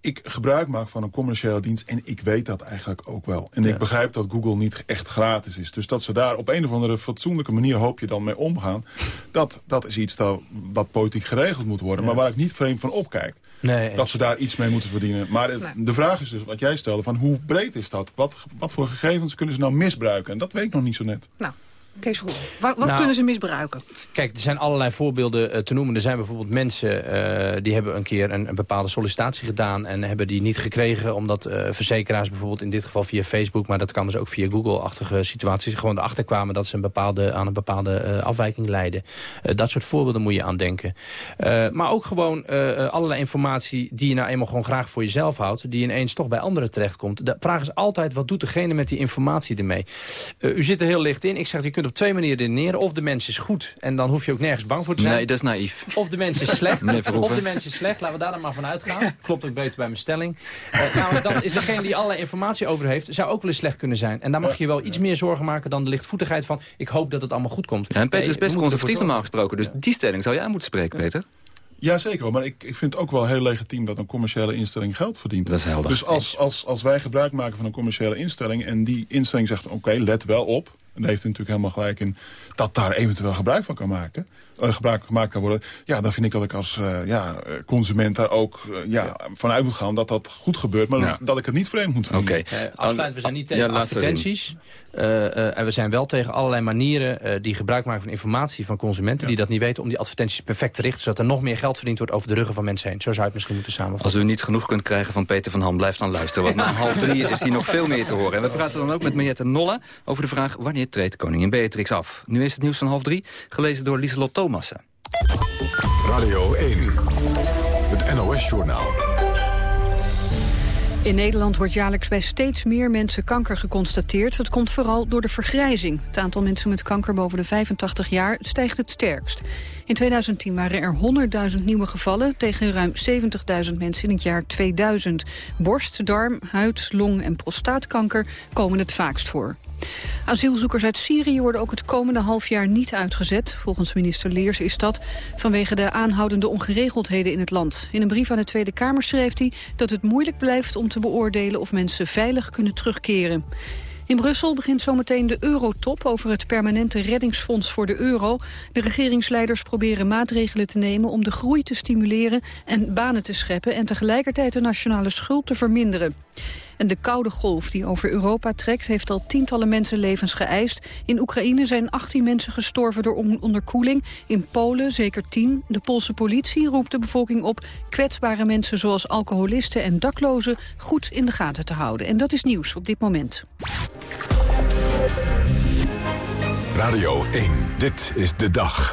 Speaker 14: ik gebruik maak van een commerciële dienst. En ik weet dat eigenlijk ook wel. En ik begrijp dat Google niet echt gratis is. Dus dat ze daar op een of andere fatsoenlijke manier hoop je dan mee omgaan. Dat, dat is iets dat, wat politiek geregeld moet worden. Maar waar ik niet vreemd van opkijk.
Speaker 17: Nee,
Speaker 14: Dat ze daar iets mee moeten verdienen. Maar de, de vraag is dus, wat jij stelde, van hoe breed is dat? Wat, wat voor gegevens kunnen ze nou misbruiken? En dat weet ik nog niet zo net.
Speaker 10: Nou, Kees Roel, wat, wat
Speaker 17: Nou,
Speaker 10: kunnen ze misbruiken?
Speaker 17: Kijk, er zijn allerlei voorbeelden eh, te noemen. Er zijn bijvoorbeeld mensen eh, die hebben een keer een, een bepaalde sollicitatie gedaan... en hebben die niet gekregen omdat eh, verzekeraars bijvoorbeeld in dit geval via Facebook... maar dat kan dus ook via Google-achtige situaties... gewoon erachter kwamen dat ze een bepaalde, aan een bepaalde afwijking leiden. Dat soort voorbeelden moet je aan denken. Maar ook gewoon allerlei informatie die je nou eenmaal gewoon graag voor jezelf houdt... die ineens toch bij anderen terechtkomt. De vraag is altijd, wat doet degene met die informatie ermee? U zit er heel licht in. Ik zeg, je kunt op twee manieren redeneren. Of de mens is goed en dan hoef je ook nergens bang voor te zijn.
Speaker 9: Nee, dat is naïef.
Speaker 17: Of de mens is slecht. Of de mens is slecht. Laten we daar dan maar van uitgaan. Klopt ook beter bij mijn stelling. Eh, nou, dan is degene die allerlei informatie over heeft... zou ook wel eens slecht kunnen zijn. En daar mag je wel iets meer zorgen maken dan de lichtvoetigheid van... ik hoop dat het allemaal goed komt.
Speaker 9: Ja, en Peter is best conservatief normaal gesproken. Dus die stelling zou jij moeten spreken, Peter.
Speaker 14: Ja, zeker wel. Maar ik, ik vind het ook wel heel legitiem dat een commerciële instelling geld verdient.
Speaker 9: Dat is helder.
Speaker 14: Dus als, als, als wij gebruik maken van een commerciële instelling... en die instelling zegt, oké, let wel op... daar heeft natuurlijk helemaal gelijk in... dat daar eventueel gebruik van kan maken... eh, gebruik gemaakt kan worden... ja, dan vind ik dat ik als eh, ja, eh, consument daar ook ja, vanuit moet gaan... dat dat goed gebeurt, maar
Speaker 9: Ja.
Speaker 14: dat ik het niet vreemd moet vinden.
Speaker 9: Oké.
Speaker 17: Afsluiten, we zijn niet tegen advertenties. Eh, eh, en we zijn wel tegen allerlei manieren eh, die gebruik maken van informatie van consumenten... die dat niet weten, om die advertenties perfect te richten... zodat er nog meer geld verdiend wordt over de ruggen van mensen heen. Zo zou je het misschien moeten samenvatten.
Speaker 9: Als u niet genoeg kunt krijgen van Peter van Ham, blijf dan luisteren. Want na half drie is hier nog veel meer te horen. En we praten dan ook met Mariette Nolle over de vraag... wanneer treedt koningin Beatrix af? Nu is het nieuws van half drie, gelezen door Lieselot Thomassen.
Speaker 1: Radio 1, het NOS-journaal.
Speaker 2: In Nederland wordt jaarlijks bij steeds meer mensen kanker geconstateerd. Dat komt vooral door de vergrijzing. Het aantal mensen met kanker boven de 85 jaar stijgt het sterkst. In 2010 waren er 100.000 nieuwe gevallen... tegen ruim 70.000 mensen in het jaar 2000. Borst, darm, huid, long en prostaatkanker komen het vaakst voor. Asielzoekers uit Syrië worden ook het komende half jaar niet uitgezet. Volgens minister Leers is dat vanwege de aanhoudende ongeregeldheden in het land. In een brief aan de Tweede Kamer schreef hij dat het moeilijk blijft om te beoordelen of mensen veilig kunnen terugkeren. In Brussel begint zometeen de eurotop over het permanente reddingsfonds voor de euro. De regeringsleiders proberen maatregelen te nemen om de groei te stimuleren en banen te scheppen en tegelijkertijd de nationale schuld te verminderen. En de koude golf die over Europa trekt heeft al tientallen mensenlevens geëist. In Oekraïne zijn 18 mensen gestorven door on- onderkoeling. In Polen zeker 10. De Poolse politie roept de bevolking op kwetsbare mensen zoals alcoholisten en daklozen goed in de gaten te houden. En dat is nieuws op dit moment.
Speaker 1: Radio 1, dit is de dag.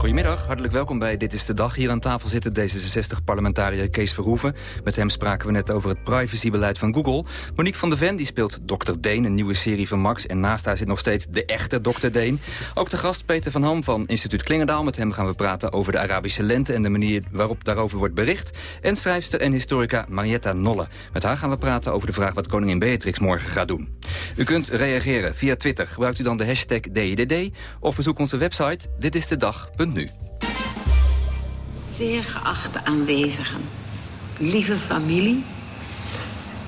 Speaker 9: Goedemiddag, hartelijk welkom bij Dit is de Dag. Hier aan tafel zit D66-parlementariër Kees Verhoeven. Met hem spraken we net over het privacybeleid van Google. Monique van der Ven die speelt Dr. Deen, een nieuwe serie van Max. En naast haar zit nog steeds de echte Dr. Deen. Ook de gast Peter van Ham van instituut Klingendaal. Met hem gaan we praten over de Arabische lente... en de manier waarop daarover wordt bericht. En schrijfster en historica Marietta Nolle. Met haar gaan we praten over de vraag wat koningin Beatrix morgen gaat doen. U kunt reageren via Twitter. Gebruikt u dan de hashtag DIDD... of bezoek onze website ditistedag.nu.
Speaker 18: Zeer geachte aanwezigen, lieve familie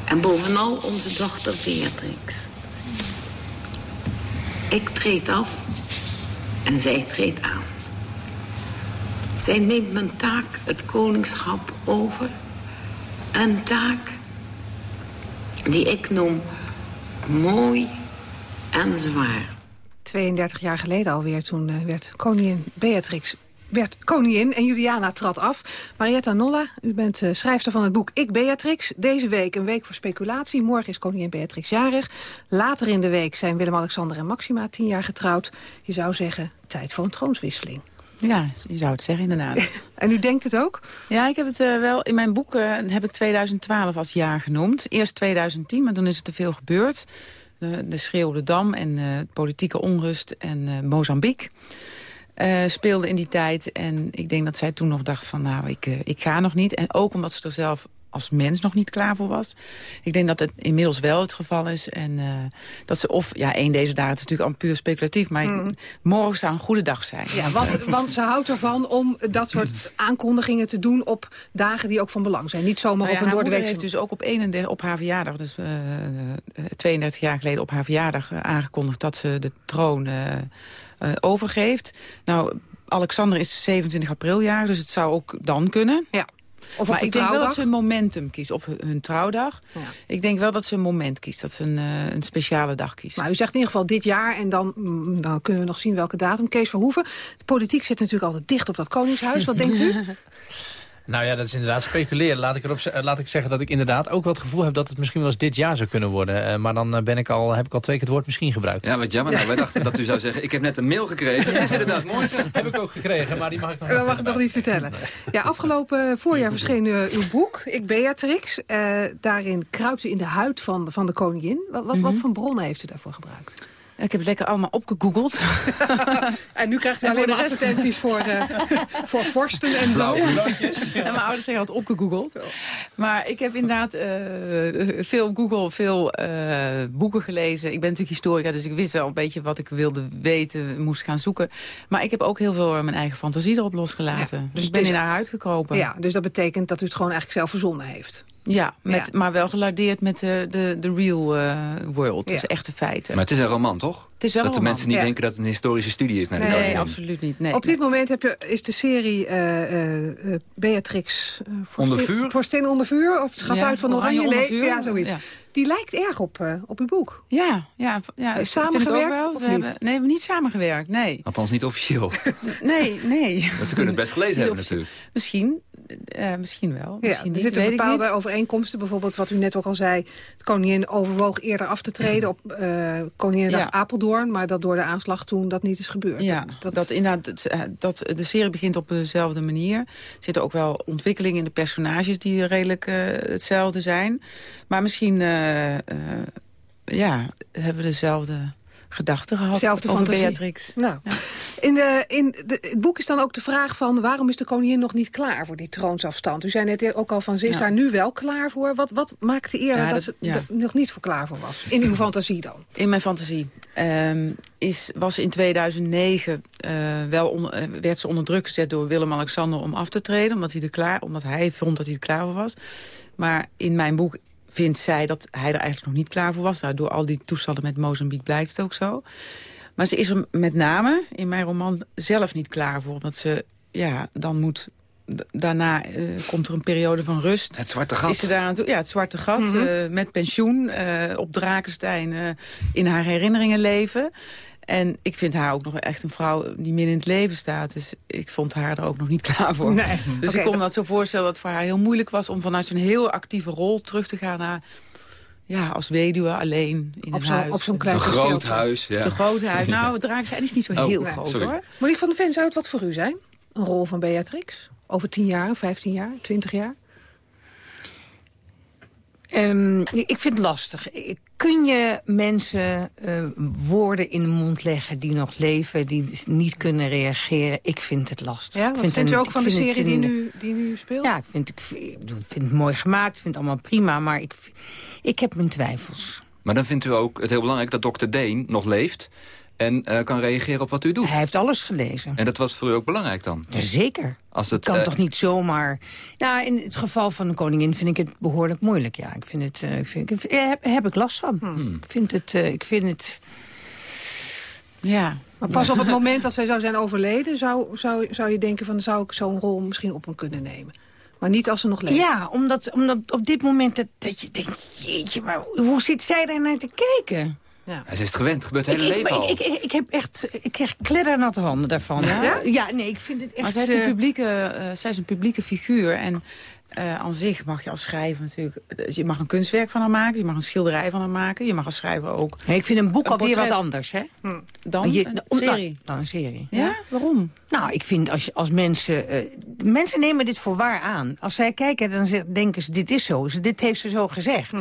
Speaker 18: en bovenal onze dochter Beatrix. Ik treed af en zij treedt aan. Zij neemt mijn taak, het koningschap, over. Een taak die ik noem mooi en zwaar.
Speaker 10: 32 jaar geleden alweer, toen eh, werd koningin Beatrix werd koningin en Juliana trad af. Marietta Nolla, u bent uh, schrijfster van het boek Ik Beatrix. Deze week een week voor speculatie. Morgen is koningin Beatrix jarig. Later in de week zijn Willem-Alexander en Maxima tien jaar getrouwd. Je zou zeggen, tijd voor een troonswisseling.
Speaker 13: Ja, je zou het zeggen inderdaad.
Speaker 10: en u denkt het ook?
Speaker 13: Ja, ik heb het uh, wel. In mijn boek uh, heb ik 2012 als jaar genoemd. Eerst 2010, maar toen is er te veel gebeurd. De, de Dam en uh, politieke onrust en uh, Mozambique. Uh, speelde in die tijd. En ik denk dat zij toen nog dacht van nou, ik, ik ga nog niet. En ook omdat ze er zelf als mens nog niet klaar voor was. Ik denk dat het inmiddels wel het geval is. En uh, dat ze of, ja, één deze dagen, het is natuurlijk al puur speculatief... maar mm. morgen zou een goede dag zijn.
Speaker 10: Ja, want, want ze houdt ervan om dat soort aankondigingen te doen... op dagen die ook van belang zijn. Niet zomaar
Speaker 13: nou
Speaker 10: op een doordeweek.
Speaker 13: heeft dus ook op, 31, op haar verjaardag, dus uh, 32 jaar geleden op haar verjaardag... aangekondigd dat ze de troon overgeeft. Nou, Alexander is 27 april jaar, dus het zou ook dan kunnen.
Speaker 10: Ja. Of
Speaker 13: maar ik denk wel dat ze een momentum kiest. Of hun trouwdag. Ja. Ik denk wel dat ze een moment kiest. Dat ze een, uh, een speciale dag kiest.
Speaker 10: Maar u zegt in ieder geval dit jaar. En dan, dan kunnen we nog zien welke datum. Kees Verhoeven. De politiek zit natuurlijk altijd dicht op dat Koningshuis. Wat denkt u?
Speaker 17: Nou ja, dat is inderdaad speculeren. Laat ik, erop, laat ik zeggen dat ik inderdaad ook wel het gevoel heb... dat het misschien wel eens dit jaar zou kunnen worden. Uh, maar dan ben ik al, heb ik al twee keer het woord misschien gebruikt.
Speaker 9: Ja, wat jammer. Nou, wij dachten dat u zou zeggen... ik heb net een mail gekregen. Dat is inderdaad mooi.
Speaker 17: heb ik ook gekregen, maar die mag ik nog
Speaker 10: Dat mag ik nog niet vertellen. Ja, afgelopen voorjaar verscheen uh, uw boek, Ik Beatrix. Uh, daarin kruipt u in de huid van, van de koningin. Wat, wat, mm -hmm. wat voor bronnen heeft u daarvoor gebruikt?
Speaker 13: Ik heb het lekker allemaal opgegoogeld.
Speaker 10: en nu krijgt u alleen maar advertenties voor, voor vorsten en zo.
Speaker 13: Ja. En mijn ouders zeggen altijd opgegoogeld. Maar ik heb inderdaad uh, veel op Google, veel uh, boeken gelezen. Ik ben natuurlijk historica, dus ik wist wel een beetje wat ik wilde weten, moest gaan zoeken. Maar ik heb ook heel veel mijn eigen fantasie erop losgelaten. Ja, dus ik ben in haar huid gekropen.
Speaker 10: Ja, dus dat betekent dat u het gewoon eigenlijk zelf verzonnen heeft.
Speaker 13: Ja, met, ja. maar wel gelardeerd met de, de, de real uh, world, dus echte feiten.
Speaker 9: Maar het is een roman, toch?
Speaker 13: Het is wel
Speaker 9: dat de
Speaker 13: roman.
Speaker 9: mensen niet
Speaker 13: ja.
Speaker 9: denken dat het een historische studie is naar de
Speaker 13: Nee,
Speaker 9: koningin.
Speaker 13: absoluut niet. Nee.
Speaker 10: Op dit moment heb je, is de serie uh, uh, Beatrix...
Speaker 9: onder vuur?
Speaker 10: Vorstin onder vuur, of het gaf
Speaker 13: Ja,
Speaker 10: uit van
Speaker 13: Oranje
Speaker 10: Oranje.
Speaker 13: onder
Speaker 10: Nee,
Speaker 13: vuur.
Speaker 10: ja, zoiets.
Speaker 13: Ja.
Speaker 10: Die lijkt erg op, uh, op uw boek.
Speaker 13: Ja, ja, ja dat vind ik ook
Speaker 10: samengewerkt
Speaker 13: wel.
Speaker 10: of
Speaker 13: We
Speaker 10: niet?
Speaker 13: hebben, nee, we hebben niet samengewerkt, nee.
Speaker 9: Althans niet officieel.
Speaker 13: Nee, nee.
Speaker 9: Maar ze kunnen het best gelezen hebben natuurlijk.
Speaker 13: Misschien, eh, misschien wel.
Speaker 10: Ja,
Speaker 13: Misschien
Speaker 10: er
Speaker 13: niet,
Speaker 10: zitten bepaalde overeenkomsten. Bijvoorbeeld wat u net ook al zei. De koningin overwoog eerder af te treden op uh, Koninginnedag
Speaker 13: Ja.
Speaker 10: Apeldoorn. Maar dat door de aanslag toen dat niet is gebeurd.
Speaker 13: Ja, dat, inderdaad, het, eh, dat, de serie begint op dezelfde manier. Er zitten ook wel ontwikkelingen in de personages die redelijk hetzelfde zijn. Maar misschien ja, hebben we dezelfde gedachten gehad
Speaker 10: Zelfde
Speaker 13: over
Speaker 10: fantasie.
Speaker 13: Beatrix.
Speaker 10: Nou, in de, in de, het boek is dan ook de vraag van... waarom is de koningin nog niet klaar voor die troonsafstand? U zei net ook al van, ze is
Speaker 13: Ja.
Speaker 10: daar nu wel klaar voor. Wat, wat maakte
Speaker 13: Ja,
Speaker 10: dat,
Speaker 13: dat-
Speaker 10: ze er nog niet voor klaar voor was? In uw fantasie dan?
Speaker 13: In mijn fantasie ehm, is, was in 2009 eh, wel on- eh, werd ze onder druk gezet door Willem-Alexander om af te treden. Omdat hij, er klaar, omdat hij vond dat hij er klaar voor was. Maar in mijn boek vindt zij dat hij er eigenlijk nog niet klaar voor was. Nou, door al die toestanden met Mozambique blijkt het ook zo. Maar ze is er met name in mijn roman zelf niet klaar voor. Omdat ze ja, dan moet... Daarna eh, komt er een periode van rust.
Speaker 9: Het zwarte gat.
Speaker 13: Is ze daar aan toe? Ja, het zwarte gat.
Speaker 10: Mhm.
Speaker 13: eh, met pensioen. eh, op Drakenstein eh, in haar herinneringen leven. En ik vind haar ook nog echt een vrouw die midden in het leven staat. Dus ik vond haar er ook nog niet klaar voor.
Speaker 10: Nee.
Speaker 13: Dus ik kon me
Speaker 10: dat-
Speaker 13: zo voorstellen dat het voor haar heel moeilijk was... om vanuit zo'n heel actieve rol terug te gaan naar... Ja, als weduwe alleen in
Speaker 10: Op
Speaker 13: een huis.
Speaker 10: op zo'n klein
Speaker 9: groot huis. Ja.
Speaker 13: Zo'n groot huis. Nou, Drakenstein is niet zo
Speaker 9: Oh,
Speaker 13: heel
Speaker 9: nee,
Speaker 13: groot
Speaker 9: sorry.
Speaker 13: hoor.
Speaker 10: Monique van der Ven, zou het wat voor u zijn? Een rol van Beatrix? Over 10 jaar, 15 jaar, 20 jaar?
Speaker 12: Ehm, ik vind het lastig. Kun je mensen eh, woorden in de mond leggen die nog leven... die dus niet kunnen reageren? Ik vind het lastig.
Speaker 10: Ja,
Speaker 12: Ik
Speaker 10: wat
Speaker 12: vind
Speaker 10: vindt u
Speaker 12: een-
Speaker 10: ook van de
Speaker 12: vind
Speaker 10: serie die nu, die nu speelt?
Speaker 12: Ja, ik vind, ik, vind, vind het mooi gemaakt. Ik vind het allemaal prima. Maar ik, ik heb mijn twijfels.
Speaker 9: Maar dan vindt u ook het heel belangrijk dat dokter Deen nog leeft... en eh, kan reageren op wat u doet.
Speaker 12: Hij heeft alles gelezen.
Speaker 9: En dat was voor u ook belangrijk dan?
Speaker 12: Zeker.
Speaker 9: Als het,
Speaker 12: kan
Speaker 9: eh,
Speaker 12: toch niet zomaar... Nou, in het geval van de koningin vind ik het behoorlijk moeilijk. Ja, ik vind het... eh, ik vind, ik vind- heb, heb ik last van.
Speaker 9: Hmm.
Speaker 12: Ik vind het... eh, ik vind het... Ja.
Speaker 10: Maar pas op het moment dat zij zou zijn overleden... zou, zou, zou je denken van, zou ik zo'n rol misschien op hem kunnen nemen. Maar niet als ze nog leeft.
Speaker 12: Ja, omdat, omdat op dit moment dat, dat je denkt... Jeetje, maar hoe zit zij daar naar te kijken?
Speaker 10: Ja.
Speaker 9: Hij is het gewend, het gebeurt het
Speaker 12: Ik,
Speaker 9: hele
Speaker 12: ik,
Speaker 9: leven al.
Speaker 12: ik, ik, ik heb echt... Ik krijg kleddernatte handen daarvan.
Speaker 13: Ja?
Speaker 12: Ja? ja, nee, ik vind het echt...
Speaker 13: Maar zij is, een
Speaker 12: eh,
Speaker 13: publieke, eh, zij is een publieke figuur. En eh, aan zich mag je als schrijver natuurlijk... dus je mag een kunstwerk van haar maken, je mag een schilderij van haar maken... je mag als schrijver ook...
Speaker 12: Hey, ik vind een boek
Speaker 13: Een
Speaker 12: alweer wat anders, hè?
Speaker 13: Dan
Speaker 12: Je-
Speaker 13: een serie.
Speaker 12: Dan een serie.
Speaker 13: Ja? Waarom?
Speaker 12: Nou, ik vind als, je- als mensen... eh, mensen nemen dit voor waar aan. Als zij kijken, dan denken ze, dit is zo. Ze- Dit heeft ze zo gezegd.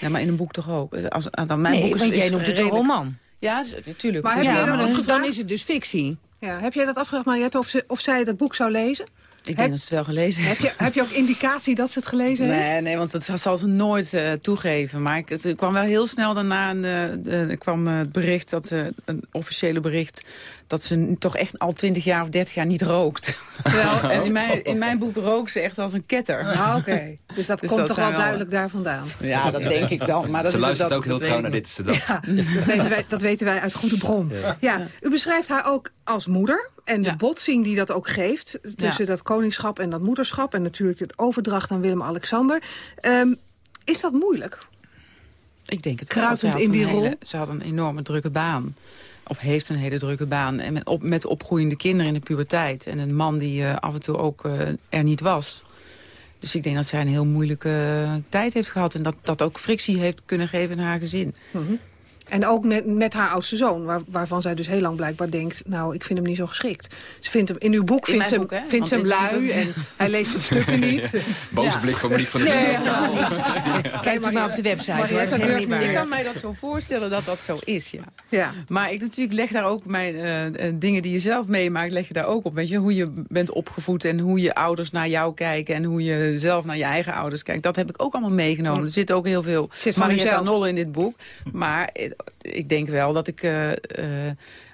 Speaker 13: Ja, maar in een boek toch ook? Als, aan dan mijn
Speaker 12: nee,
Speaker 13: boek is,
Speaker 12: want jij
Speaker 13: is
Speaker 12: noemt het een roman.
Speaker 13: Ja, natuurlijk.
Speaker 10: Maar heb
Speaker 13: maar
Speaker 10: ook
Speaker 13: dan-
Speaker 10: gevraagd?
Speaker 12: is het dus fictie.
Speaker 10: Ja, heb jij dat afgevraagd, Mariette, of, ze, of zij dat boek zou lezen?
Speaker 13: Ik denk dat ze het wel gelezen
Speaker 10: Heb
Speaker 13: heeft.
Speaker 10: je, heb je ook indicatie dat ze het gelezen heeft?
Speaker 13: Nee, nee, want dat zal ze nooit eh, toegeven. Maar ik, het, kwam wel heel snel daarna een, eh, de- er kwam eh, het bericht, dat, een officiële bericht... dat ze toch echt al 20 jaar of 30 jaar niet rookt. Terwijl in, mijn, in mijn boek rookt ze echt als een ketter.
Speaker 10: Ah, Oké, dus dat
Speaker 13: Dus
Speaker 10: komt
Speaker 13: dat
Speaker 10: toch wel duidelijk daar vandaan.
Speaker 13: Ja, dat denk ik dan. Maar dat
Speaker 9: Ze
Speaker 13: is
Speaker 9: luistert
Speaker 13: dat-
Speaker 9: ook heel trouw naar dit de.
Speaker 10: Ja, dat weten, wij, dat weten wij uit goede bron. Ja. u beschrijft haar ook als moeder. En de botsing die dat ook geeft tussen
Speaker 13: Ja.
Speaker 10: dat koningschap en dat moederschap. En natuurlijk het overdracht aan Willem-Alexander. Ehm, is dat moeilijk?
Speaker 13: Ik denk het wel.
Speaker 10: Kruipend
Speaker 13: Ze
Speaker 10: in die
Speaker 13: hele-
Speaker 10: rol?
Speaker 13: Ze had een enorme drukke baan. Of heeft een hele drukke baan. En met, op, met opgroeiende kinderen in de puberteit. En een man die eh, af en toe ook eh, er niet was. Dus ik denk dat zij een heel moeilijke eh, tijd heeft gehad. En dat dat ook frictie heeft kunnen geven in haar gezin.
Speaker 10: Mhm. En ook met, met haar oudste zoon, waar, waarvan zij dus heel lang blijkbaar denkt... nou, ik vind hem niet zo geschikt. Ze vindt hem, in uw boek
Speaker 13: In
Speaker 10: vindt ze
Speaker 13: boek,
Speaker 10: vindt ze hem lui en hij leest de stukken niet.
Speaker 9: Boze
Speaker 13: Ja.
Speaker 9: blik van Monique van der
Speaker 13: Nee, ja.
Speaker 12: Kijk maar op de website. hoor. Dat is helemaal niet
Speaker 13: Ik kan mij dat zo voorstellen dat dat zo is, ja.
Speaker 10: Ja.
Speaker 13: Maar ik natuurlijk leg daar ook mijn eh, eh, dingen die je zelf meemaakt, leg je daar ook op. Weet je, hoe je bent opgevoed en hoe je ouders naar jou kijken en hoe je zelf naar je eigen ouders kijkt. Dat heb ik ook allemaal meegenomen. Er zit ook heel veel
Speaker 10: Zit van
Speaker 13: Marietta. Nolle in dit boek. Maar eh, ik denk wel dat ik, eh,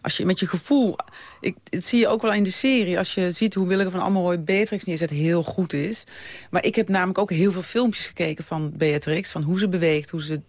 Speaker 13: als je met je gevoel, ik, het zie je ook wel in de serie, als je ziet hoe Willeke van Ammeroy Beatrix neerzet, heel goed is. Maar ik heb namelijk ook heel veel filmpjes gekeken van Beatrix, van hoe ze beweegt, hoe ze,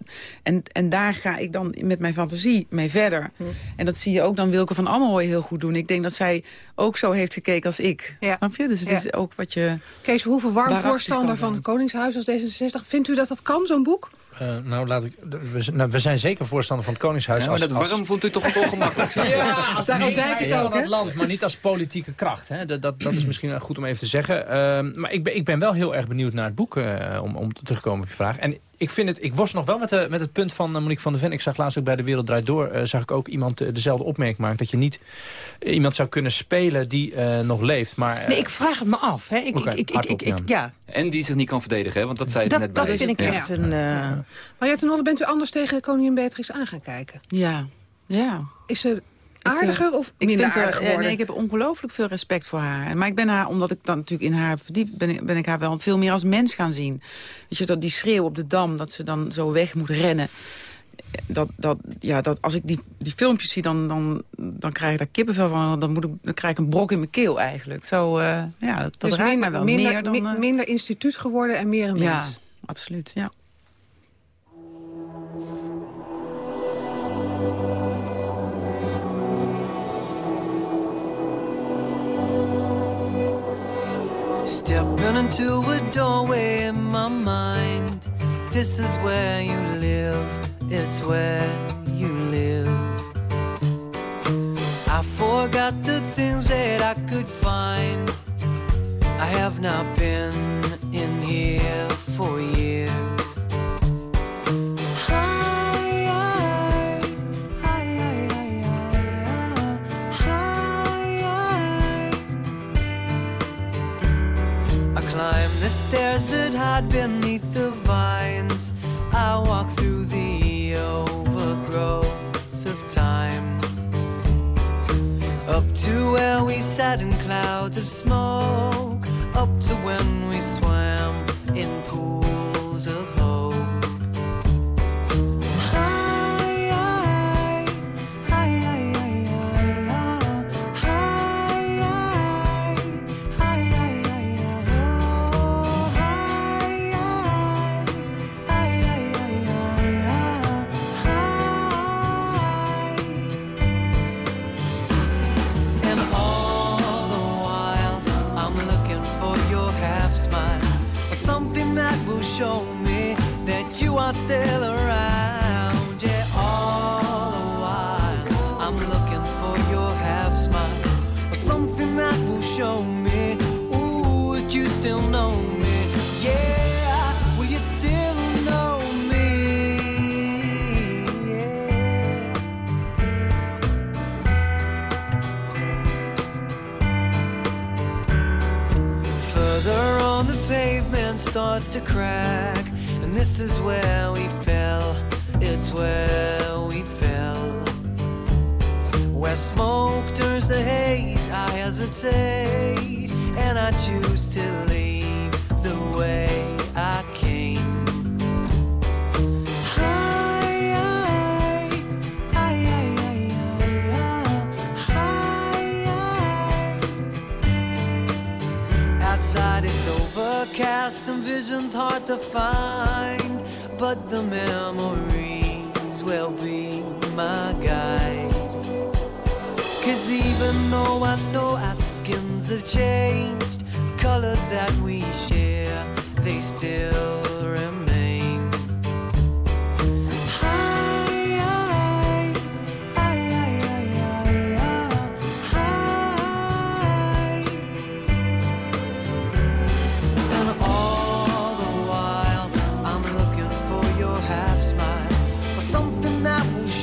Speaker 13: en, en daar ga ik dan met mijn fantasie mee verder. En dat zie je ook dan Wilke van Ammeroy heel goed doen. Ik denk dat zij ook zo heeft gekeken als ik. Snap je? Dus het
Speaker 10: Ja.
Speaker 13: is ook wat je...
Speaker 10: Kees Verhoeven, warm voorstander van het Koningshuis als D66. Vindt u dat dat kan, zo'n boek?
Speaker 17: Eh, nou, laat ik, we, nou, we zijn zeker voorstander van het Koningshuis.
Speaker 9: Ja, maar
Speaker 17: als,
Speaker 9: dat
Speaker 17: als-
Speaker 9: warm vond u toch ongemakkelijk? zeg?
Speaker 17: Ja, als
Speaker 10: Daarom zei ik het ook,
Speaker 17: van het land, maar niet als politieke kracht. Hè. Dat, dat, dat is misschien goed om even te zeggen. Ehm, maar ik ben, ik ben wel heel erg benieuwd naar het boek, eh, om, om terug te komen op je vraag. En ik vind het, ik worstel nog wel met, de, met het punt van eh, Monique van der Ven. Ik zag laatst ook bij De Wereld Draait Door, eh, zag ik ook iemand eh, dezelfde opmerking maken. Dat je niet eh, iemand zou kunnen spelen die eh, nog leeft. Maar, eh,
Speaker 12: Nee, ik vraag het me af. Hè. Ik, ik, ik, ik, ja.
Speaker 9: En die zich niet kan verdedigen, hè? want dat zei je er net
Speaker 12: Dat,
Speaker 9: bij.
Speaker 12: dat vind ik
Speaker 9: Ja.
Speaker 12: echt een... eh,
Speaker 10: Maar Jette Nolle, bent u anders tegen koningin Beatrix aan gaan kijken?
Speaker 13: Ja, ja.
Speaker 10: Is
Speaker 13: Ik,
Speaker 10: aardiger
Speaker 13: eh,
Speaker 10: of
Speaker 13: ik
Speaker 10: minder
Speaker 13: vind,
Speaker 10: aardig
Speaker 13: ja,
Speaker 10: geworden?
Speaker 13: nee, ik heb ongelooflijk veel respect voor haar. Maar ik ben haar, omdat ik dan natuurlijk in haar verdiep, ben ik, ben ik haar wel veel meer als mens gaan zien. Weet je, dat die schreeuw op de dam, dat ze dan zo weg moet rennen. Dat, dat, ja, dat, als ik die, die filmpjes zie, dan, dan, dan krijg ik daar kippenvel van. Dan, moet ik, dan krijg ik een brok in mijn keel eigenlijk. Zo, eh, ja, dat, dat
Speaker 10: dus
Speaker 13: raakt
Speaker 10: minder,
Speaker 13: mij wel
Speaker 10: minder,
Speaker 13: meer dan... eh,
Speaker 10: minder instituut geworden en meer een
Speaker 13: ja,
Speaker 10: mens.
Speaker 13: absoluut, ja.
Speaker 19: Stepping into a doorway in my mind. This is where you live, it's where you live. I forgot the things that I could find. I have not been in here for years. Stairs that hide beneath the vines. I walk through the overgrowth of time. Up to where we sat in clouds of smoke. Up to when we swam in pools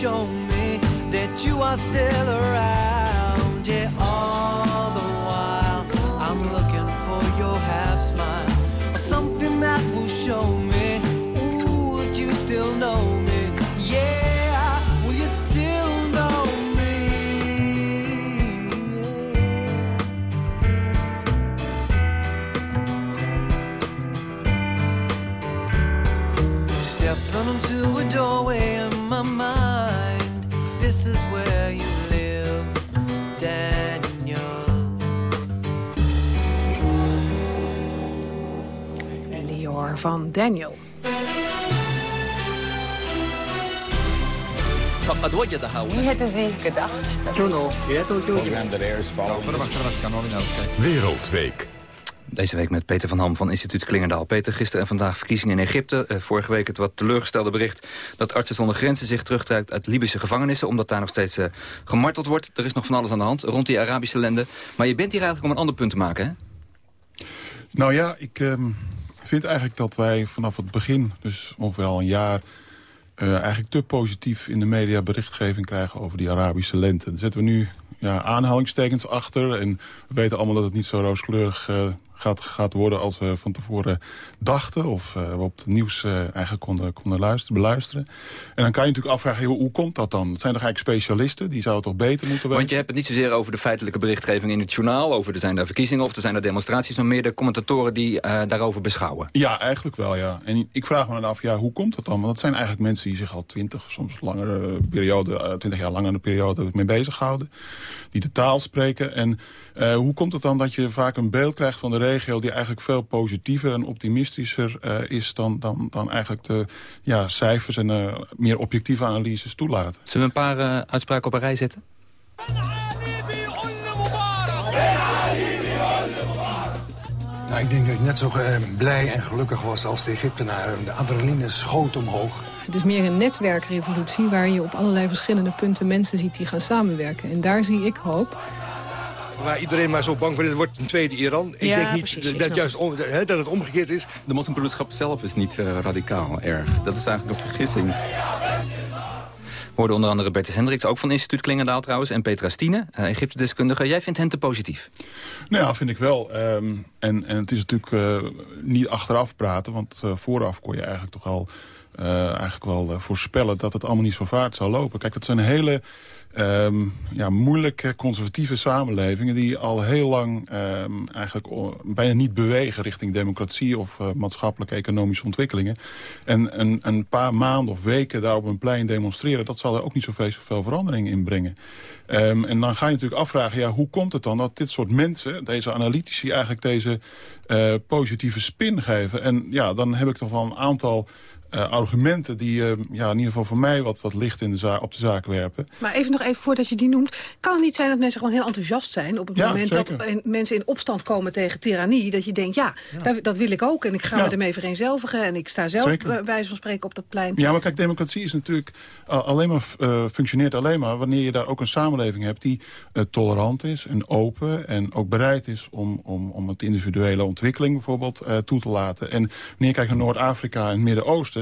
Speaker 19: show me that you are still around. Yeah, all the while, I'm looking for your half smile, or something that will show me, ooh, that you still know me. Yeah, will you still know me? Stepping into a doorway in my mind. This is where you live, Daniel.
Speaker 10: Elior van Daniel.
Speaker 20: فقد وجدها
Speaker 1: Wereldweek.
Speaker 9: Deze week met Peter van Ham van instituut Klingendaal. Peter, gisteren en vandaag verkiezingen in Egypte. Eh, vorige week het wat teleurgestelde bericht dat Artsen zonder Grenzen zich terugtrekt uit Libische gevangenissen. Omdat daar nog steeds eh, gemarteld wordt. Er is nog van alles aan de hand rond die Arabische landen. Maar je bent hier eigenlijk om een ander punt te maken, hè?
Speaker 14: Nou ja, ik ehm, vind eigenlijk dat wij vanaf het begin, dus ongeveer al een jaar... eh, eigenlijk te positief in de media berichtgeving krijgen over die Arabische lente. Daar zetten we nu ja, aanhalingstekens achter. En we weten allemaal dat het niet zo rooskleurig eh, gaat, gaat worden als we van tevoren dachten. Of eh, we op het nieuws eh, eigenlijk konden, konden luisteren, beluisteren. En dan kan je natuurlijk afvragen, hoe, hoe komt dat dan? Het zijn toch eigenlijk specialisten? Die zouden toch beter moeten weten?
Speaker 9: Want je hebt het niet zozeer over de feitelijke berichtgeving in het journaal... over er zijn daar verkiezingen of er zijn er demonstraties... maar meer de commentatoren die eh, daarover beschouwen.
Speaker 14: Ja, eigenlijk wel, ja. En ik vraag me dan af, ja, hoe komt dat dan? Want dat zijn eigenlijk mensen die zich al twintig, soms langere periode, twintig jaar langer periode mee bezighouden. Die de taal spreken. En hoe komt het dan dat je vaak een beeld krijgt van de regio... die eigenlijk veel positiever en optimistischer eh, is... Dan, dan, dan eigenlijk de ja, cijfers en eh, meer objectieve analyses toelaten?
Speaker 9: Zullen we een paar eh, uitspraken op een rij zetten?
Speaker 21: Nou, ik denk dat ik net zo blij en gelukkig was als de Egyptenaren. De adrenaline schoot omhoog.
Speaker 2: Het is meer een netwerkrevolutie waar je op allerlei verschillende punten mensen ziet die gaan samenwerken. En daar zie ik hoop.
Speaker 22: Waar iedereen maar zo bang voor is, het wordt een tweede Iran. Ik
Speaker 2: Ja,
Speaker 22: denk niet
Speaker 2: precies,
Speaker 22: dat, juist om- dat het omgekeerd is.
Speaker 23: De moslimbroederschap zelf is niet eh, radicaal erg. Dat is eigenlijk een vergissing.
Speaker 9: We hoorden onder andere Bertus Hendricks, ook van instituut Klingendaal trouwens... en Petra Stine, eh, Egypte-deskundige. Jij vindt hen te positief?
Speaker 14: Nou ja, vind ik wel. Ehm, en, en het is natuurlijk eh, niet achteraf praten, want eh, vooraf kon je eigenlijk toch al eh, eigenlijk wel voorspellen dat het allemaal niet zo vaart zou lopen. Kijk, het zijn hele ehm, ja, moeilijke conservatieve samenlevingen die al heel lang ehm, eigenlijk bijna niet bewegen richting democratie of eh, maatschappelijke economische ontwikkelingen. En een, een paar maanden of weken daar op een plein demonstreren, dat zal er ook niet zo veel verandering in brengen. Ehm, en dan ga je natuurlijk afvragen, ja, hoe komt het dan dat dit soort mensen, deze analytici, eigenlijk deze eh, positieve spin geven? En ja, dan heb ik toch wel een aantal eh, argumenten die eh, ja, in ieder geval voor mij wat, wat licht in de za- op de zaak werpen.
Speaker 10: Maar even nog even voordat je die noemt. Kan het niet zijn dat mensen gewoon heel enthousiast zijn... op het
Speaker 14: Ja,
Speaker 10: moment
Speaker 14: zeker.
Speaker 10: dat in- mensen in opstand komen tegen tirannie... dat je denkt, ja, Dat, dat wil ik ook. En ik ga
Speaker 14: Ja.
Speaker 10: me ermee vereenzelvigen. En ik sta zelf
Speaker 14: Zeker.
Speaker 10: bij wijze van spreken op dat plein.
Speaker 14: Ja, maar kijk, democratie is natuurlijk uh, alleen maar, uh, functioneert alleen maar wanneer je daar ook een samenleving hebt die uh, tolerant is en open en ook bereid is om, om, om het individuele ontwikkeling bijvoorbeeld uh, toe te laten. En wanneer je kijkt naar Noord-Afrika en het Midden-Oosten,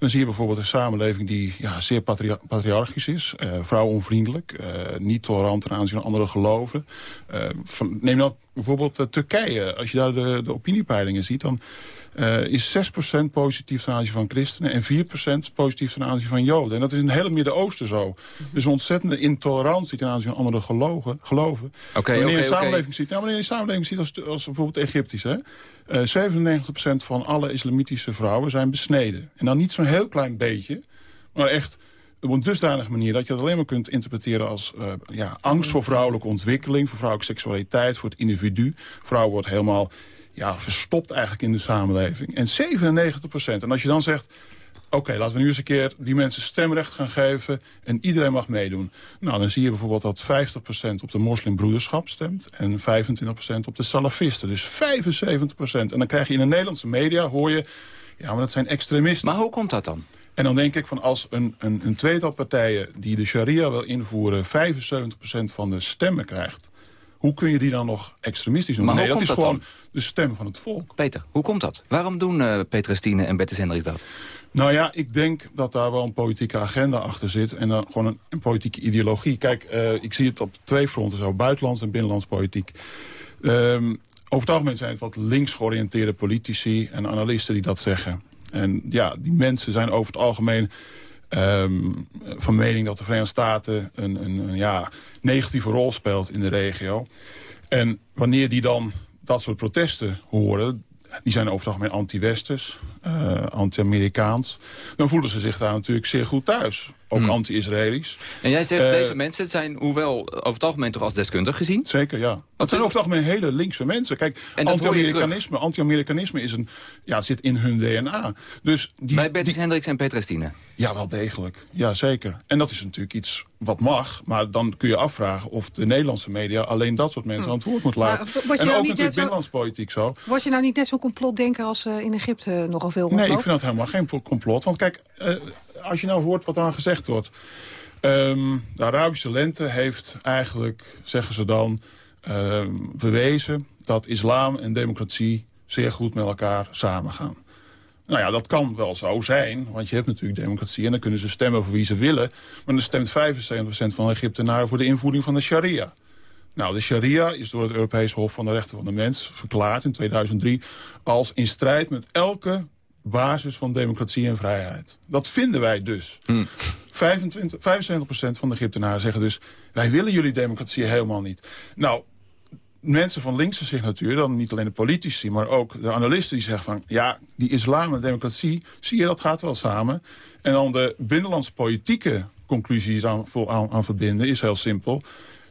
Speaker 14: dan zie je bijvoorbeeld een samenleving die ja, zeer patria patriarchisch is. Uh, vrouwonvriendelijk, uh, niet tolerant ten aanzien van andere geloven. Uh, van, neem nou bijvoorbeeld Turkije. Als je daar de, de opiniepeilingen ziet... dan is 6% positief ten aanzien van christenen... en 4% positief ten aanzien van joden. En dat is in het hele Midden-Oosten zo. Dus ontzettende intolerantie ten aanzien van andere geloven. geloven.
Speaker 9: Okay,
Speaker 14: wanneer,
Speaker 9: okay,
Speaker 14: je samenleving
Speaker 9: okay.
Speaker 14: ziet, nou, wanneer je samenleving ziet als, als bijvoorbeeld Egyptisch... Hè? Uh, 97% van alle islamitische vrouwen zijn besneden. En dan niet zo'n heel klein beetje, maar echt op een dusdanige manier... dat je dat alleen maar kunt interpreteren als uh, ja, angst voor vrouwelijke ontwikkeling... voor vrouwelijke seksualiteit, voor het individu. Vrouw wordt helemaal ja, verstopt eigenlijk in de samenleving. En 97 procent. En als je dan zegt... Oké, laten we nu eens een keer die mensen stemrecht gaan geven... en iedereen mag meedoen. Nou, dan zie je bijvoorbeeld dat 50% op de moslimbroederschap stemt... en 25% op de salafisten. Dus 75%. En dan krijg je in de Nederlandse media, hoor je... ja, maar dat zijn extremisten.
Speaker 9: Maar hoe komt dat dan?
Speaker 14: En dan denk ik van als een, een, een tweetal partijen die de sharia wil invoeren... 75% van de stemmen krijgt... Hoe kun je die dan nog extremistisch noemen?
Speaker 9: Maar
Speaker 14: nee, dat is gewoon
Speaker 9: dat
Speaker 14: de stem van het volk.
Speaker 9: Peter, hoe komt dat? Waarom doen uh, Peter Stine en Bertus Hendricks dat?
Speaker 14: Nou ja, ik denk dat daar wel een politieke agenda achter zit. En dan gewoon een, een politieke ideologie. Kijk, uh, ik zie het op twee fronten zo. Buitenlands en binnenlands politiek. Um, over het algemeen zijn het wat links georiënteerde politici en analisten die dat zeggen. En ja, die mensen zijn over het algemeen um, van mening dat de Verenigde Staten een, een, een ja, negatieve rol speelt in de regio. En wanneer die dan dat soort protesten horen... die zijn over het algemeen anti-westers, uh, anti-Amerikaans... dan voelen ze zich daar natuurlijk zeer goed thuis. Ook hmm. anti-Israëli's.
Speaker 9: En jij zegt, uh, deze mensen zijn hoewel over het algemeen toch als deskundig gezien?
Speaker 14: Zeker, ja. Dat zijn over het algemeen hele linkse mensen. Kijk, anti-Amerikanisme anti is een, ja, zit in hun DNA. Dus die,
Speaker 9: Bij Bertus Hendricks en Petra Stine?
Speaker 14: Ja, wel degelijk. Ja, zeker. En dat is natuurlijk iets wat mag. Maar dan kun je afvragen of de Nederlandse media... alleen dat soort mensen hm. aan het woord moet laten.
Speaker 10: Maar,
Speaker 14: en
Speaker 10: nou
Speaker 14: ook natuurlijk binnenlands politiek zo.
Speaker 10: Word je nou niet net zo'n complotdenker als uh, in Egypte nogal veel
Speaker 14: Nee, ik vind dat helemaal geen complot. Want kijk, uh, als je nou hoort wat aan gezegd wordt... Um, de Arabische lente heeft eigenlijk, zeggen ze dan, um, bewezen... dat islam en democratie zeer goed met elkaar samengaan. Nou ja, dat kan wel zo zijn, want je hebt natuurlijk democratie... en dan kunnen ze stemmen voor wie ze willen. Maar dan stemt 75% van Egyptenaren voor de invoering van de sharia. Nou, de sharia is door het Europees Hof van de Rechten van de Mens verklaard in 2003... als in strijd met elke basis van democratie en vrijheid. Dat vinden wij dus.
Speaker 9: Hmm.
Speaker 14: 25, 75% van de Egyptenaren zeggen dus... wij willen jullie democratie helemaal niet. Nou, mensen van linkse signatuur, dan niet alleen de politici... maar ook de analisten die zeggen van... ja, die islam en democratie, zie je, dat gaat wel samen. En dan de binnenlandse politieke conclusies aan, aan, aan verbinden... is heel simpel.